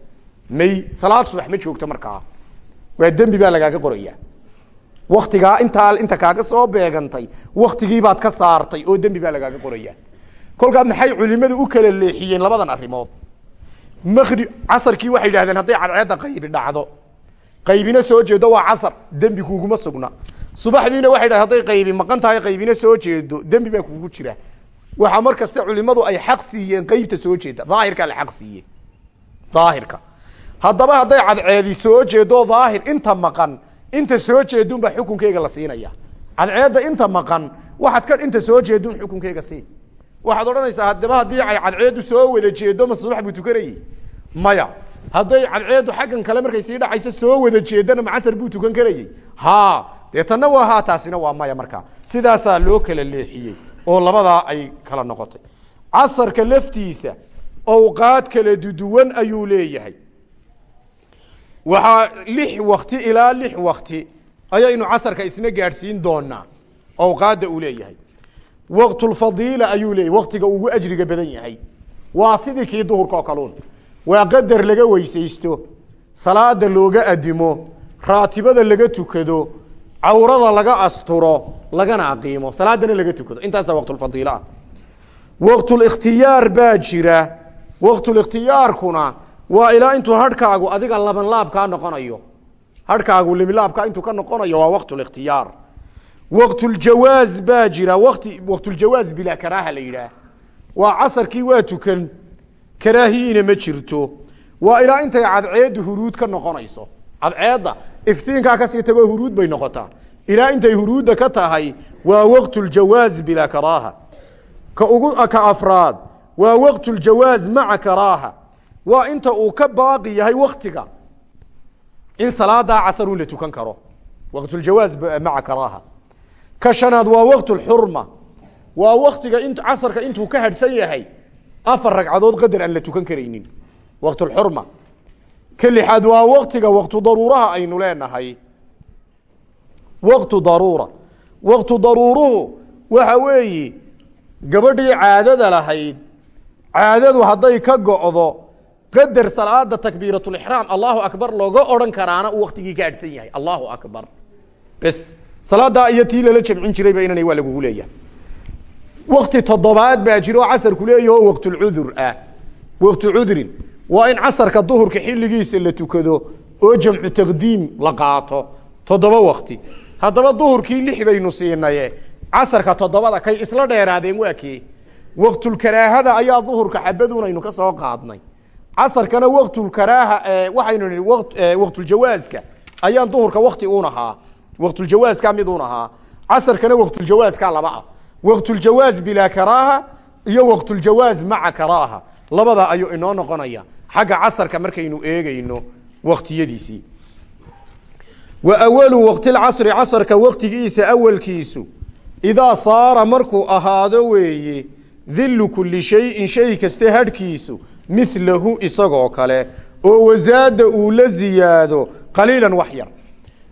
May salaad subax ma joogto markaa. Waa dembi baa lagaaga qoraya waktigaa intaa inta kaaga soo beegantay waktigiibaad ka saartay oo dembi baa lagaaga qoraya kolkaa maxay culimadu u kala leexiyeen labadan arimood maqrib casarkii waxay yidhahdeen hadday cadceedda qaybi dhacdo. Qaybina soo jeedo waa casar dembi kuuguma sugna. Subaxdiina waxay dhahdeen hadday qaybi maqan tahay qaybina soo jeedo dembi baa kuugu jira. Waxaa mar kasta culimadu ay xaq siiyeen qeybta soo jeeda daahirkaa la xaq siiye daahirka. Haddaba hadday cadceedi soo jeedo daahir inta maqan inta soo jeedunbaa xukunkeyga la siinaya. Cadceedda inta maqan waxaad ka inta soo jeedun xukunkeyga sii waxaad odhanaysaa haddaba haddii ay cadceeddu soo wada jeedo ma subax buu tukanayey maya hadday cadceeddu xaggan kale markay sii dhacayso soo wada jeedana macasar buu tukan karayey ha dee waa haa taasina waa maya markaa sidaasaa loo kala leexiyey oo labadaa ay kala noqotay. Casarka laftiisa awqaad kala duduwan ayuu leeyahay waxaa lix wakti ilaa lix wakti ayaynu casarka isna gaadhsiin doonaa awqaadda uu leeyahay. Waqtulfadiila ayuu leeyahy waktiga ugu ajriga badan yahay. Waa sidii kii duhurka oo kaluun. Waa qadar laga weysaysto salaada looga adimo raatibada laga tukado cawrada laga asturo lagana aqiimo. Salaadana laga tukado. Intaasaa waqtulfadiil ah. Waqtulikhtiyaar baa jira. Waqtulikhtiyaarkuna waa ilaa intuu hadhkaagu adiga laban laab kaa noqonayo. Hadhkaagu limilaabka intuu ka noqonayo waa waqtulikhtiyaar waqtuljawaaz baa jira. Wati waqtuljawaaz bilaa karaaha la yidhaah. Waa casarkii waa tukan. Karaahiyiina ma jirto. Waa ilaa intay cadceeddu huruud ka noqonayso. Cadceedda iftiinkaa ka sii tagoo huruud bay noqotaa. Ilaa intay huruudda ka tahay waa waqtuljawaaz bilaa karaaha. Ka ugu ka afraad waa waqtuljawaaz maca karaaha waa inta uu ka baaqi yahay waktiga in salaadaa casarun la tukan karo. Waqtuljawaaz maca karaaha. Ka shanaad waa waqtulxurma waa waktiga in casarka intuu ka hadhsan yahay. Afar ragcadood qadar aan la tukan karaynin. Waqtulxurma ka lixaad waa waktiga waqtu daruuraha aynu leenahay. Waqtu daruura. Waqtu daruuruhu waxa weeyi gabadhii caadada lahayd caadadu hadday ka go'do qadar salaada takbiiratulixraam allahu akbar looga odhan karaana uu waktigii ka adhsan yahay. Allahu akbar. Bes salaadaa iyo tii lala jamcin jirayba inana waa lagugu leeyahay. Wakti toddobaad baa jira oo casarku leeyaho waqtulcudur ah. Cudrin waa in casarka duhurka xilligiisa la tukado oo jamcu taqdiim la qaato. Toddoba wakti haddaba duhurkii lix baynu siinaye casarka toddobada kay isla dheeraadeen waa kee waqtulkaraahada ayaa duhurka xabadun aynu ka soo qaadnay casarkana waqtulkaraaha waxaynu nihi waqtuljawaaska ayaan duhurka wakti un ahaa. Waqtuljawaaska mid un ahaa. Casarkana waqtuljawaaska laba ah. Waqtuljawaaz bilaa karaaha iyo waqtuljawaaz maca karaaha. Labada ayuu inoo noqonaya. Xagga casarka markaynu eegeyno waktiyadiisii wa awalu waqtilcasri casarka waktigiisa awalkiisu idaa saara markuu ahaado weeye dillu kuli shayin shay kaste hadhkiisu milahu isagoo kale oo wasaada uu la ziyaado qaliilan wax yar.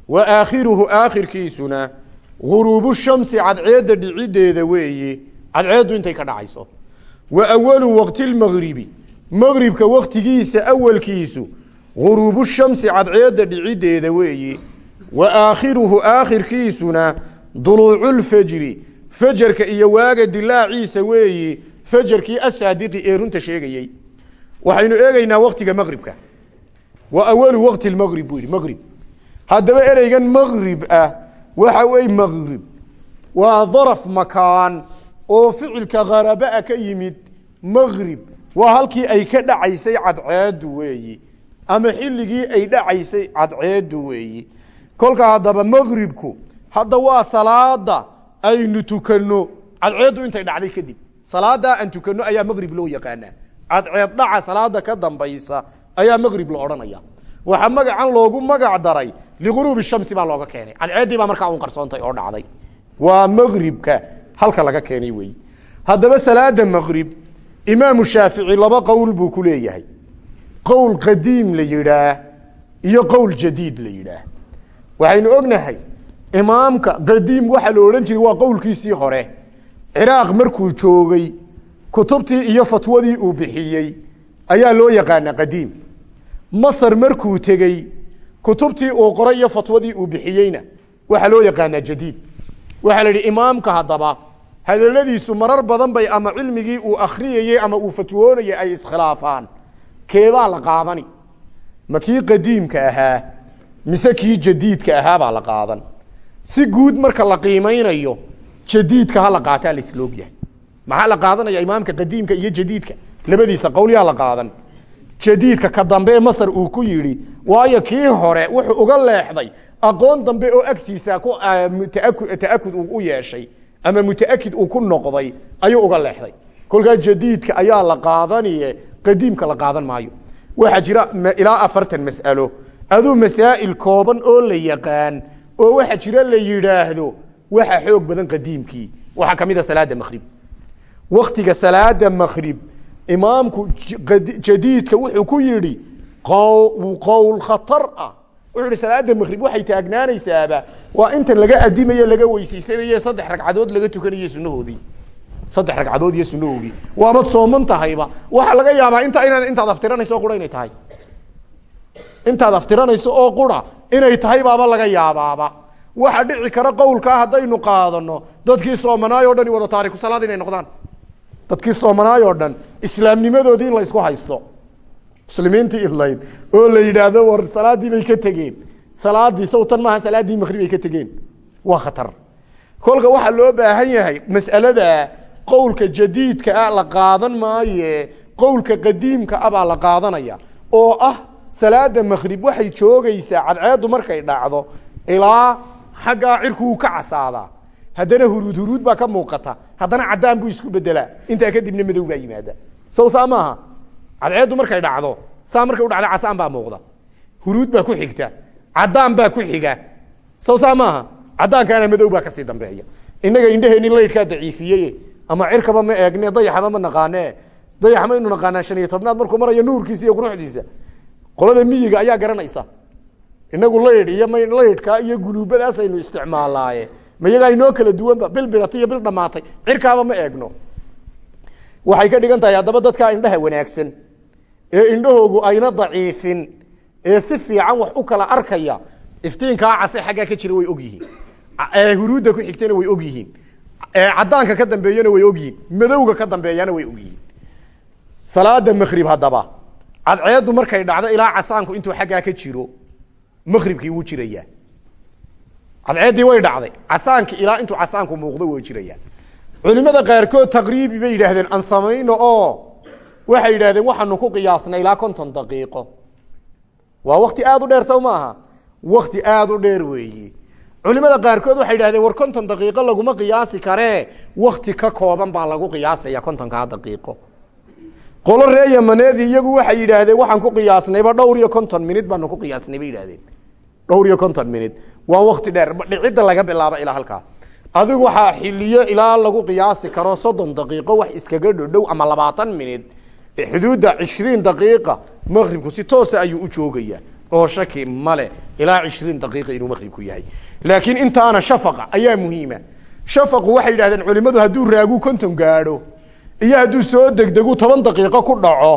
Wa aakhiruhu aakhirkiisuna guruubu shamsi cadceedda dhicideeda weeye cadceeddu intay ka dhacayso. Wa awalu waqti lmagribi magribka waktigiisa awalkiisu guruubu shamsi cadceedda dhicideeda weeyi. Wa aakhiruhu aakhirkiisuna duluuculfajri fajarka iyo waaga dilaaciisa weeyi fajarkii asaadiqi ee runta sheegayey waxaynu eegeynaa waktiga maqribka. Wa awalu waqti maqrib buu yidhi maqrib haddaba ereygan maqrib ah waxa wey maqrib waa daraf makaan oo ficilka kharabaa ka yimid maqrib waa halkii ay ka dhacaysay cadceedu weeyi ama xilligii ay dhacaysay cadceedu weeyi. Kolka haddaba maqribku hadda waa salaada aynu tukanno. Cadceeddu intay dhacday kadib salaadaa aan tukanno ayaa maqrib loo yaqaanaa cadceed dhaca salaada ka dambaysa ayaa maqrib la odhanaya. Waxaa magacan loogu magac daray liquruubi shamsi baa looga keenay. Cadceeddii baa markaa un qarsoontay oo dhacday. Waa maqribka halka laga keenay weyi haddaba salaada maqrib imaamu shaafici laba qowl buu ku leeyahay. Qowl qadiim la yidhaah iyo qowl jadiid la yidhaah. Waxaynu ognahay imaamka qadiim waxaa la odhan jiray waa qowlkiisii hore. Ciraaq markuu joogay kutubtii iyo fatwadii uu bixiyey ayaa loo yaqaana qadiim. Masar markuu tegey kutubtii uu qoray iyo fatwadii uu bixiyeyna waxaa loo yaqaanaa jadiid. Waxaa la yidhi imaamka haddaba hadaladiisu marar badan bay ama cilmigii uu akhriyayey ama uu fatwoonayay ay iskhilaafaan. Keebaa la qaadani. Ma kii qadiimka ahaa mise kii jadiidka ahaabaa la qaadan. Si guud marka la qiimeynayo jadiidka ha la qaataa la isloog yahay maxaa la qaadanaya imaamka qadiimka iyo jadiidka? Labadiisa qowlyaa la qaadan. Jadiidka ka dambe masar uu ku yidhi waayo kii hore wuxuu uga leexday aqoon dambe oo agtiisa ku taakud uu u yeeshay ama mutaakid uu ku noqday ayuu uga leexday. Kolkaa jadiidka ayaa la qaadaniye qadiimka la qaadan maayo. Waxaa jira ilaa afartan mas'alo. Aduu masaa'il kooban oo la yaqaan oo waxa jira la yidhaahdo waxa xoog badan qadiimkii. Waxaa ka mid a salaada makrib waktiga salaada makrib imaamku jadiidka wuxuu ku yidhi qowl khatar ah wuxuu yihi salaada makrib waxay taagnaanaysaaba waa inta laga adimaye laga weyseysanayee saddex ragcadood laga tukanaye sunahoodii saddex ragcadood iyo sunahoogii waabad sooman tahayba waxaa laga yaabaa inta ina intaad aftiranayso oo qura inay tahay intaad aftiranayso oo qura inay tahay baaba laga yaabaaba waxa dhici kara qowlkaa haddaynu qaadano dadkii soomanaay o dhan wada taariku salaad inay noqdaan dadkii soomanaay oo dhan islaamnimadoodii in la isku haysto. Muslimiintii idlayd oo la yidhaahdo war salaaddii bay ka tegeen. Salaadii sawtan maaha salaaddii makrib ay ka tegeen. Waa khatar. Kolka waxaa loo baahan yahay mas'alada qowlka jadiidka ah la qaadan maaye qowlka qadiimka ah baa la qaadanaya. Oo ah salaada makrib waxay joogaysaa cadceeddu markay dhacdo ilaa xaggaa cirku uu ka casaadaa haddana huruud huruud baa ka muuqata. Haddana caddaan buu isku bedelaa intaa kadibna madow baa yimaada. Sow saa maaha. Cadceeddu markay dhacdo saa markay u dhacda casaan baa muuqda. Huruud baa ku xigta. Caddaan baa ku xiga. Sow saa maaha. Caddaankaana madow baa ka sii dambeeya. Innaga indhaheenni laydhkaa daciifiyeye. Ama cirkaba ma eegne dayaxaba ma naqaane dayax maynu naqaanaa shan iyo tobnaad markuu marayo nuurkiisa iyo quruxdiisa. Qolada miyiga ayaa garanaysa. Inagu laydh iyo laydhkaa iyo guluubadaasaynu isticmaalaaye ma iyagaa inoo kala duwanba bil biratay iyo bil dhamaatay. Cirkaaba ma eegno. Waxay ka dhigan tahay haddaba dadkaa indhaha wanaagsan ee indhahoogu ayna daciifin ee si fiican wax u kala arkaya iftiinkaa case xaggaa ka jira way og yihiin. Huruudda ku xigtana way og yihiin. Caddaanka ka dambeeyana way og yihiin. Madowga ka dambeeyana way og yihiin. Salaada makrib haddaba. Cadceeddu markay dhacdo ilaa casaanku intuu xaggaa ka jiro makribkii wuu jirayaa cadceeddii way dhacday. Casaanki ilaa intuu casaanku muuqdo wuu jirayaa culimada qaarkood taqriibi bay yidhaahdeen aan samayno oo waxay yidhahdeen waxaanu ku qiyaasnay ilaa konton daqiiqo. Waa wakti aada u dheer sow maaha wakti aada u dheer weeye culimada qaarkood waxay yidhahdeen war konton daqiiqo laguma qiyaasi karee. Wakti ka kooban baa lagu qiyaasaya kontonkaa daqiiqo. Qolo ree iyagu waxay yidhaahdeen waxaan ku qiyaasnayba dhowr iyo konton minid baanu ku qiyaasnay bay yidhahdeen dhowr iyo konton minid waa wakti dheer dhicidda laga bilaabo ilaa halkaa. Adigu waxaa xiliyo ilaa lagu qiyaasi karo soddon daqiiqo wax iskaga dhodhow ama labaatan minid xuduudda cishriin daqiiqa makribku si toosa ayuu u joogayaa. Oo shaki male ilaa cishriin daqiiqa inuu makribku yahay. Laakiin intaana shafaqa ayaa muhiima. Shafaqu waxay yidhahdeen culimadu hadduu raagu konton gaadho iyo hadduu soo degdegu toban daqiiqo ku dhaco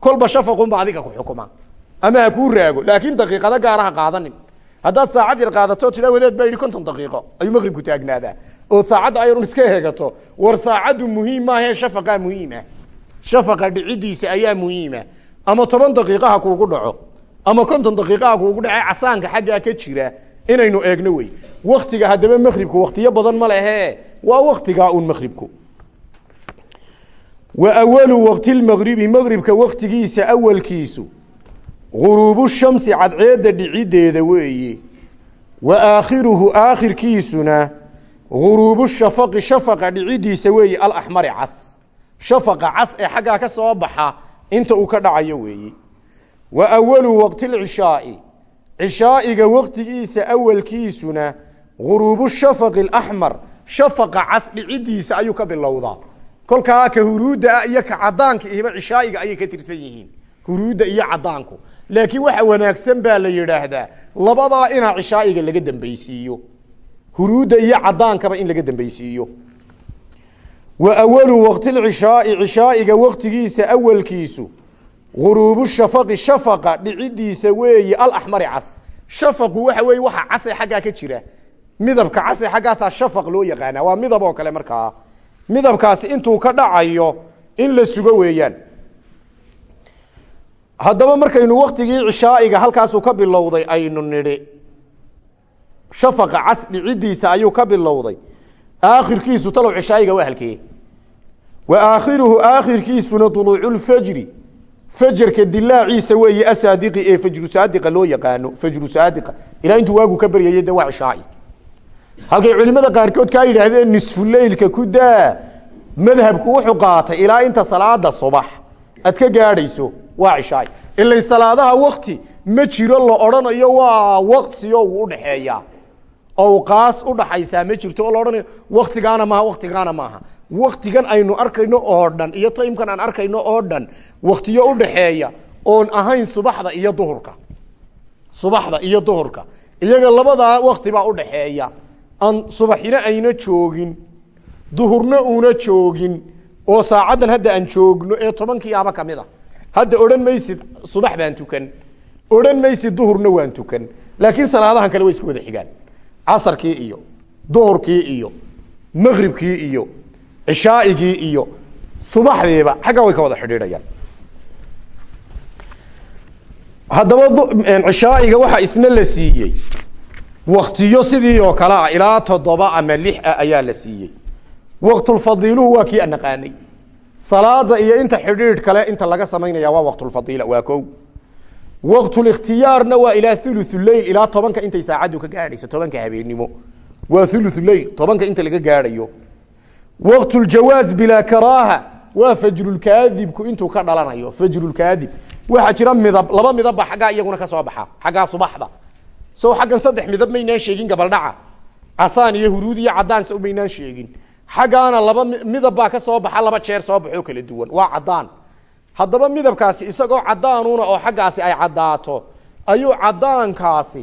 kolba shafaqunba adiga ku xukuma. Ama ha kuu raago laakiin daqiiqado gaara ha qaadanin haddaad saacad yar qaadato wadeed baa yidhi konton daqiiqo ayuu maqribku taagnaadaa. Oo saacadda ayarun iska hegato war saacaddu muhiim maahae shafaqaa muhiima shafaqa dhicidiisa ayaa muhiima ama toban daqiiqa ha kuugu dhaco. Ama konton daqiiqa ha kuugu dhace casaanka xaggaa ka jira inaynu eegno wey. Waktiga haddaba maqribku waktiyo badan ma lehe waa waktigaa un maqribku wa awalu waqti lmaqribi maqribka waktigiisa awalkiisu guruubu shamsi cadceedda dhicideeda weeye wa aakhiruhu aakhirkiisuna guruubu shafaqi shafaqa dhicidiisa weeye alaxmari cas shafaqa cas ee xaggaa ka soo baxa inta uu ka dhacayo weeye wa awalu waqti lcishaai cishaa'iga waqtigiisa awalkiisuna guruubu shafaqi alaxmar shafaqa cas dhicidiisa ayuu ka bilowdaa kolkaa ka huruudda ah iyo ka cadaanka ihiba cishaa'iga ayay ka tirsan yihiin huruudda iyo cadaanku laakiin waxa wanaagsan baa la yidhaahdaa labadaa inaa cishaa'iga laga dambaysiiyo huruudda iyo cadaankaba in laga dambaysiiyo. Wa awalu waqti lcishaai cishaa'iga waqtigiisa awalkiisu guruubu shafaqi shafaqa dhicidiisa weeye alaxmari cas. Shafaqu waxa weeye waxa casee xaggaa ka jira. Midabka casee xaggaasaa shafaq loo yaqaanaa. Waa midab oo kale markaa. Midabkaasi intuu ka dhacayo in la sugo weeyaan haddaba markaynu waktigii cishaa'iga halkaasuu ka bilowday aynu nidhi shafaqa cas dhicidiisa ayuu ka bilowday. Aakhirkiisu talow cishaa'iga waa halkee? Wa aakhiruhu aakhirkiisuna duluuculfajri fajarka dilaaciisa weeye asaadiqi ee fajru saadiqa loo yaqaano fajru saadiqa. Ilaa intuu waagu ka baryayay de cishaa'i. Halkay culimada qaarkood kaa yidhaahdeen nisfuleylka ku daa. Madhabku wuxuu qaatay ilaa inta salaada subax. Aad ka gaadhayso waa cishaay ilay salaadaha wakti ma jiro la odhanayo waa waqsiyo wuu udhaxeeyaa awqaas udhaxaysaa ma jirto la odhanayo waktigaana maaha waktigaana maaha. Waktigan aynu arkayno oo dhan iyo taymkan aan arkayno oo dhan waktiyo udhaxeeya oon ahayn subaxda iyo duhurka. Subaxda iyo duhurka. Iyaga labadaa wakti baa udhaxeeya aan subaxina ayna joogin duhurna uuna joogin oo saacaddan hadda aan joogno ee tobankii aba ka mid a hadda odhan maysid subax baan tukan. Odhan maysid duhurna waan tukan. Laakiin salaadahan kale way isku wada xigaan. Casarkii iyo duhurkii iyo maqribkii iyo cishaaigii iyo subaxdiiba xagga way ka wada xidhiidhayaan. Haddaba cishaa'iga waxaa isna la siiyey. Waktiyo sidii oo kale ah ilaa toddoba ama lix ah ayaa la siiyey. Waqtulfadiiluhu waa kii anaqaanay salaada iyo inta xidhiidh kale inta laga samaynaya waa waqtulfadiila waa ko waqtulikhtiyaarna waa ilaa thuluthuleyl ilaa tobanka intay saacaddu ka gaadhayso tobanka habeenimo. Waa thuluthuleyl tobanka inta laga gaadhayo. Waqtuljawaaz bilaa karaaha waa fajrulkaadibku intuu ka dhalanayo fajrulkaadib waxaa jira midab laba midabba xaggaa iyaguna ka soo baxa xaggaa subaxda. Sow xaggan saddex midab maynaan sheegin gabaldhaca. Casaan iyo huruud iyo cadaan sow maynaan sheegin xaggaana laba midab baa ka soo baxa laba jeer soo baxoo kala duwan. Waa caddaan. Haddaba midabkaasi isagoo caddaanuna oo xaggaasi ay caddaato ayuu caddaankaasi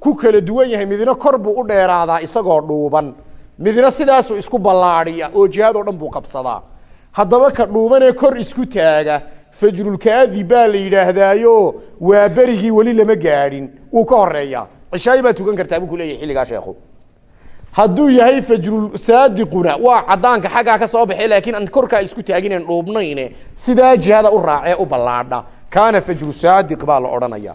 ku kala duwan yahay. Midna kor buu u dheeraadaa isagoo dhuuban. Midna sidaasuu isku ballaadhiya oo jihaadoo dhan buu qabsadaa. Haddaba ka dhuubanee kor isku taaga. Fajrulkaadib baa la yidhaahdaayo waa berigii weli lama gaadhin. Wuu ka horeeyaa cishaayi baa tukan kartaa buu ku leeyahy xilligaa sheekhu hadduu yahay fajrul saadiquna waa cadaanka xaggaa ka soo baxay laakiin korkaa isku taaginen dhuubnayne sidaa jihada u raacee u ballaadha. Kaana fajru saadiq baa la odhanaya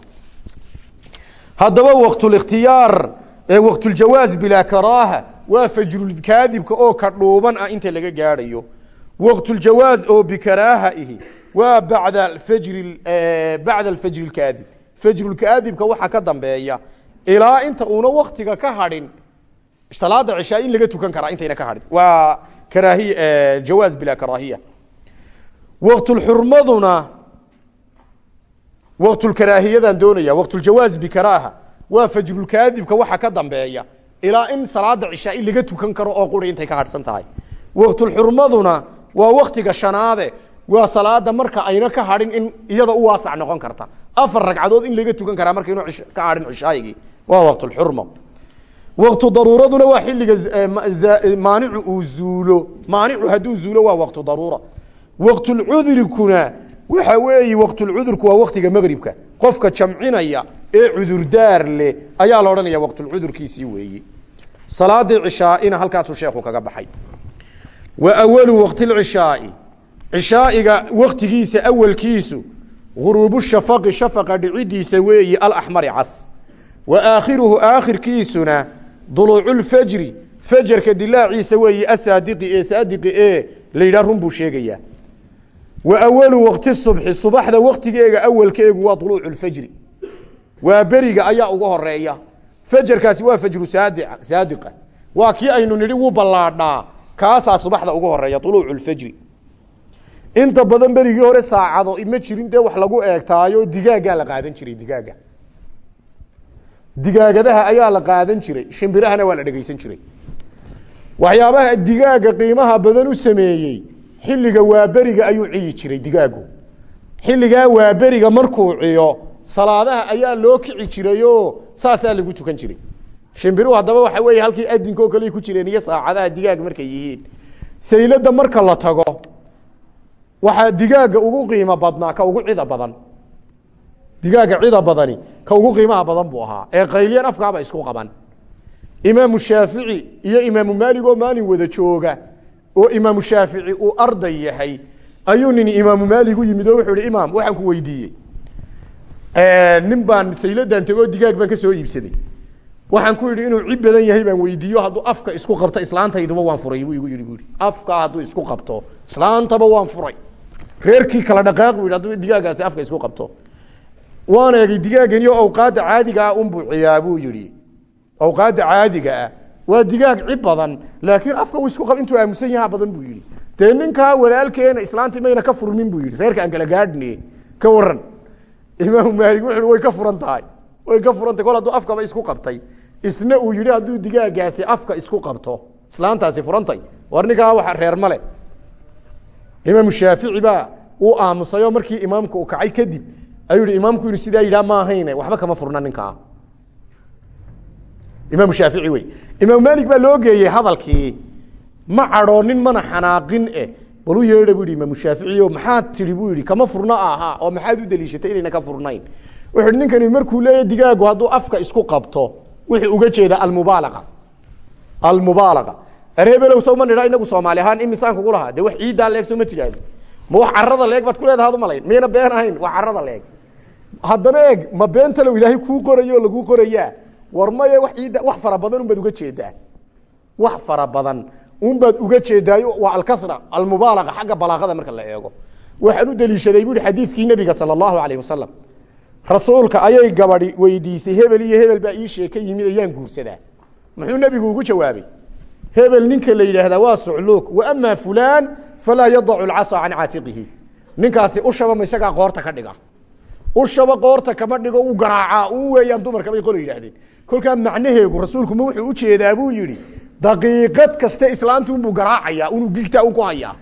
haddaba waqtulikhtiyaar waqtuljawaaz bilaa karaaha waa fajrulkaadibka oo ka dhuuban ah inta laga gaadhayo. Waqtuljawaaz oo bikaraaha ihi waa bacda fajri bacda alfajri lkaadib fajrulkaadibka waxaa ka dambeeya ilaa inta uuna waktiga ka hadhin salaada cishaa in laga tukan karaa intayna ka hadhin. Waa karaahiy jawaaz bilaa karaahiya. Waqtulxurmaduna waqtulkaraahiyadan doonaya waqtuljawaaz bikaraaha waa fajrulkaadibka waxa ka dambeeya ilaa in salaada cishaa in laga tukan karo oo quri intay ka hadhsan tahay. Waqtulxurmaduna waa waktiga shanaade waa salaada marka ayna ka hadhin in iyada u waasac noqon karta. Afar ragcadood in laga tukan karaa marka inu ka hadhin cishaaigii waa waqtulxurma waqtu daruuraduna waa xilliga maanicu uu zuulo. Maanicu hadduu zuulo waa waqtu daruura. Waqtulcudrikuna waxa weeye waqtulcudurku waa waktiga maqribka qofka jamcinaya ee cudurdaar leh ayaa la odhanaya waqtulcudurkiisii weeye salaadii cishaaina halkaasuu sheekhu kaga baxay. Wa awalu waqti lcishaai cishaa'iga waktigiisa awalkiisu guruubu shafaqi shafaqa dhicidiisa weeyi alaxmari cas. Wa aakhiruhu aakhirkiisuna duluuculfajri fajarka dilaaciisa weeyi asaadiqi ee saadiqi ee la yidhah run buu sheegayaa wa awalu waqti subxi subaxda waktigeega awalkeegu waa duluucu lfajri waa beriga ayaa uga horreeya fajarkaasi waa fajru saadica saadiqa. Waa kii aynu nidhi wuu ballaadhaa. Kaasaa subaxda uga horreeya duluucu lfajri inta badan berigii hore saacado ma jirin dee wax lagu eegtaayo digaagaa la qaadan jiray digaaga digaagadaha ayaa la qaadan jiray shimbirahana waa la dhegeysan jiray. Waxyaabaha digaaga qiimaha badan u sameeyey xilliga waaberiga ayuu ciyi jiray digaagu. Xilligaa waaberiga markuu ciyo salaadaha ayaa loo kici jirayoo saasaa lagu tukan jiray. Shimbiruhu haddaba waxa weeye halkii adinka oo kale ku jireen iyo saacadaha digaag markay yihiin. Saylada marka la tago waxaa digaaga ugu qiimo badnaa ka ugu cida badan digaaga cida badani ka ugu qiimaha badan buu ahaa. Ee qaylyan afkaaba isku qaban. Imaamu shaafici iyo imaamu maalig oo maalin wada jooga oo imaamu shaafici uu arday yahay ayuu nin imaamu maalig u yimid oo wuxuu ihi imaam waxaan ku weydiiyey. Nin baan sayladan tegoo digaag baan ka soo iibsaday. Waxaan ku yidhi inuu cib badan yahay baan weydiiyo hadduu afka isku qabto islaantayduba waan furay buu igu yidhi bu ihi afka hadduu isku qabto islaantaba waan furay. Reerkii kala dhaqaaq bu yidhi hadduu digaagaasi afka isku qabto waan eegay digaagani oo awqaadda caadiga ah unbuciyaa buu yidhi. Awqaadda caadiga ah. Waa digaag cib badan laakiin afka isku intuu aamusan yaha badan buu yidhi. Dee ninkaa walaalkeena islaantii mayna ka furmin buu yidhi. Reerka aan gaadhne ka waran imaamu maalig wuxu way ka furan tahay. Way ka furantay kol hadduu afkaba isku qabtay. Isna uu yidhi hadduu digaagaasi afka isku qabto islaantaasi furantay war ninkaa waxa reer male imaamu shaafici baa uu aamusayoo markii imaamka uu kacay kadib ayuu yihi imaamku yidhi sidaa yidhaha ma ahayne waxba kama furna ninkaa imaamu shaafici wey imaamu maalik baa loo geeyey hadalkii ma cadhoonin mana xanaaqin eh. Balu yeedha bu yidhi imaamu shaaficiyo maxaad tidhi? Buu yidhi kama furno aha oo maxaad u deliishatay inayna ka furnayn. Wuxuu hi ninkani markuu leeyahy digaagu hadduu afka isku qabto wuxuu uga jeedaa almubaalaqa almubaalaqa. Areebelow sow ma nidha inagu soomaali ahaan imisaan kugu lahaa? Dee wax ciiddaa leeg soo ma tidhaahdo ma wax carada leeg baad ku leedaha ad malayn? Miyayna been ahayn wax carada leeg haddana eeg ma beentalow ilaahay kuu qorayo o laguu qorayaa? War maye wax ciidda wax fara badan unbaad uga jeedaa. Wax fara badan unbaad uga jeedaayo waa alkahra almubaalaqa xagga balaaqada marka la eego. Waxaan u deliishaday bu xadiidkii nebiga sala allahu alayh wasalam rasuulka ayay gabadhi weydiisay hebel iyo hebel baa ii sheeka yimid ayaan guursadaa. Muxuu nebigu ugu jawaabay hebel ninka la yidhaahdaa waa sucluuk wa amaa fulaan falaa yadacu lcasa can caatiqihi. Ninkaasi ushaba ma isagaa qoorta ka dhiga ushaba qoorta kama dhigo u garaacaa u weeyaan dumarka bay qola yidhahdeen kolkaa macnaheegu rasuulku ma wuxuu u jeedaa buu yidhi daqiiqad kaste islaanta unbuu garaacayaa unuu gigtaa un ku hayaa.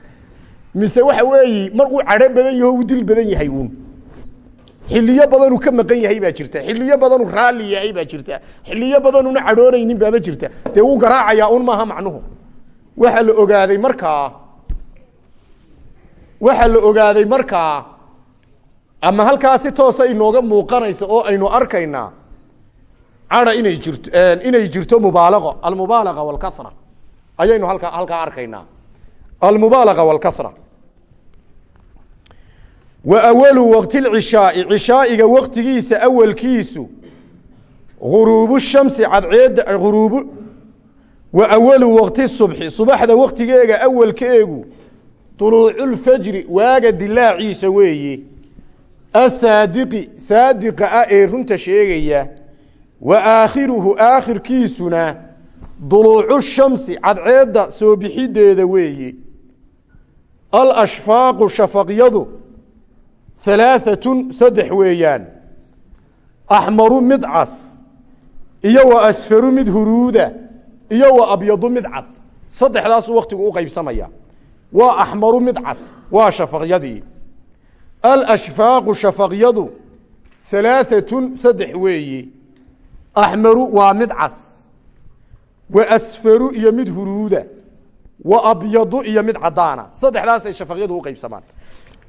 Mise waxa weeyi mar uu cadho badan yaho u dil badan yahay uun xiliyo badanuu ka maqan yahay baa jirta xiliyo badanuu raalli yahay baa jirta xiliyo badanuna cadhoonaynin baaba jirta. Dee wuu garaacayaa un maaha macnuhu. Waxaa la ogaaday markaa waxaa la ogaaday markaa ama halkaa si toosa inooga muuqanaysa oo aynu arkaynaa cadha inay jirto inay jirto mubaalaqo. Almubaalaqa walkahra ayaynu halkaa halkaa arkaynaa. Almubaalaqa walkahra wa awalu waqti lcishaai cishaa'iga waktigiisa awalkiisu guruubu shamsi cadceedda guruubu wa awalu waqti subxi subaxda waktigeega awalkeegu duluuculfajri waaga dilaaciisa weeye asaadiqi saadiqa ah ee runta sheegaya wa aakhiruhu aakhirkiisuna duluucu shamsi cadceedda soo bixideeda weeye alashfaaqu shafaqyadu halaaatun saddex weeyaan. Axmaru mid cas iyo wa asfaru mid huruuda iyo wa abyadu mid cad. Saddexdaasuu waktigu u qaybsamaya. Waa axmaru mid cas waa shafaqyadii alashfaaqu shafaqyadu halaaatun saddex weeye axmaru waa mid cas wa asfaru iyo mid huruuda wa abyadu iyo mid cadaana saddexdaasay shafaqyadu u qaybsamaan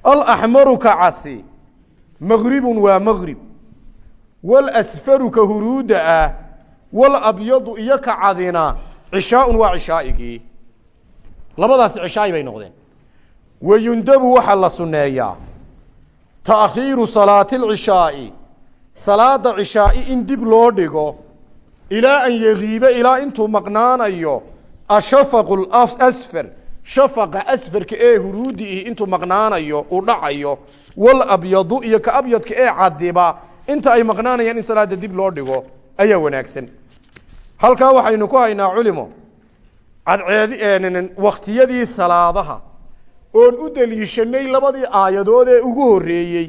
alaxmaru ka casi magribun waa magrib walasfaru ka huruudda ah walabyadu iyo ka cadina cishaaun waa cishaa'igii labadaasi cishaa'i bay noqdeen wayundabu waxaa la taakhiiru salaati alcishaa'i salaada cishaa'i in dib loo dhigo ilaa an yagiibe ilaa intuu maqnaanayo ashafaqu asfar shafaqa asfarka ee huruudi ihi intuu maqnaanayo uu dhacayo walabyadu iyo ka abyadka ee cadiba inta ay maqnaanayaan in salaada dib loo dhigo ayaa wanaagsan. Halkaa waxaynu ku haynaa culimo cadceedi waktiyadii salaadaha oon u deliishanay labadii aayadood ee ugu horreeyey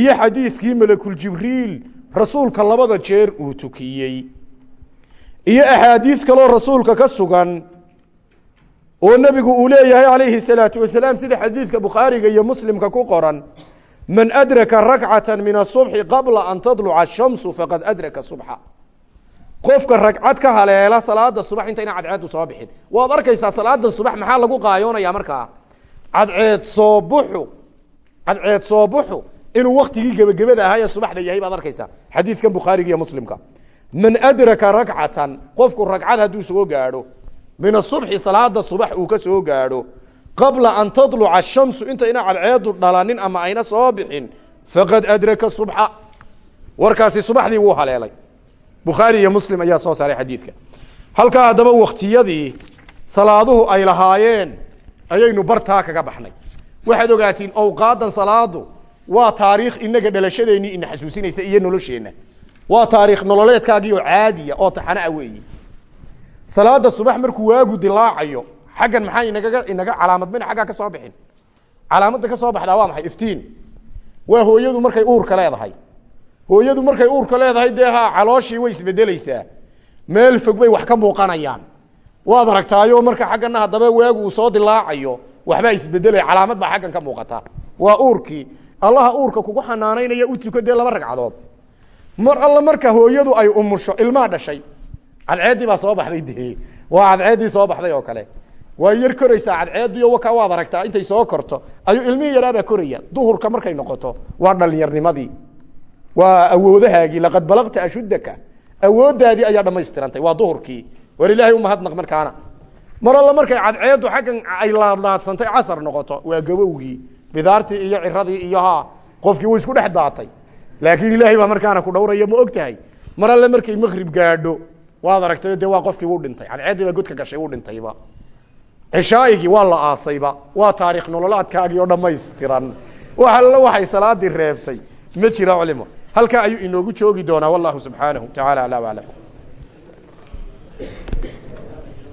iyo xadiidkii malakuljibriil rasuulka labada jeer uu tukiyey. Iyo axaadiid kaloo rasuulka ka sugan oo nebigu uu leeyahay calayhi salaatu wasalaam sida xadiidka bukhaariga iyo muslimka ku qoran man adraka rakcata min asubxi qabla an tadluca ashamsu faqad adraka subxa qofka ragcad ka haleela salaada subax intayna cadceedu soo bixin. Waad arkaysaa salaada subax maxaa lagu qaayoonaya markaa cadceed soo buxu cadceed soo buxu inuu waktigii gebagabada ahaa ee subaxda yahay baad arkaysaa. Xadiidkan bukhaariga iyo muslimka. Man adraka rakcatan qofku ragcad hadduu soo gaadho min asubxi salaada subax uu ka soo gaadho qabla an tadluca ashamsu intayna cadceedu dhalanin ama ayna soo bixin faqad adraka subxa. Warkaasi subaxdii wuu haleelay. Bukhaari iyo muslim ayaa soo saaray xadiidka. Halkaa haddaba waktiyadii salaaduhu ay lahaayeen ayaynu bartaa kaga baxnay. Waxaad ogaatiin awqaadan salaadu waa taariikh inaga dhalashadeennii ina xasuusinaysa iyo nolosheenna. Waa taariikh nololeedkaagii oo caadiya oo taxana a weeyi salaada subax markuu waagu dilaacayo xaggan maxaa inagaga inaga calaamad mayna xaggaa ka soo bixin? Calaamadda ka soo baxdaa waa maxay? Iftiin. Waa hooyadu markay uurka leedahay. Hooyadu markay uurka leedahay dee ha calooshii way isbedeleysaa meel fog bay wax ka muuqanayaan waad aragtaayo marka xaggana haddaba waagu uu soo dilaacayo waxbaa isbedelaya calaamad baa xaggan ka muuqata. Waa uurkii. Allaha uurka kugu xanaanaynaya u tuko laba ragcadood. Mar alla marka hooyadu ay umusho ilmaa dhashay cadceeddii baa soo baxday de waa cadceeddii soo baxday oo kale. Waa yar koraysaa cadceeddiyo waka waad aragtaa intay soo korto ayuu ilmihii yaraabaa koraya. Duhurka markay noqoto waa dhalinyarnimadii waa awoodahaagii laqad balaqta ashuddaka. Awooddaadii ayaa dhammaystirantay. Waa duhurkii war ilaahay umahadnaq markaana. Mar alla markay cadceeddu xaggan ay laadlaadsantay casar noqoto waa gabowgii bidaartii iyo ciradii iyo ha qofkii wuu isku dhex daatay. Laakiin ilaahay baa markaana ku dhowraya ma og tahay. Mar alle markay makrib gaadho waad aragtayo dee waa qofkii wuu dhintay. Cadceeddii baa godka gashay wuu dhintayba cishaaigii waa la aasayba waa taariikh nololaadkaagii oo dhammaystiran. Wax waxay salaadii reebtay ma jira culimo halkaa ayuu inoogu joogi doonaa wallahu subxaanahu tacaala aclam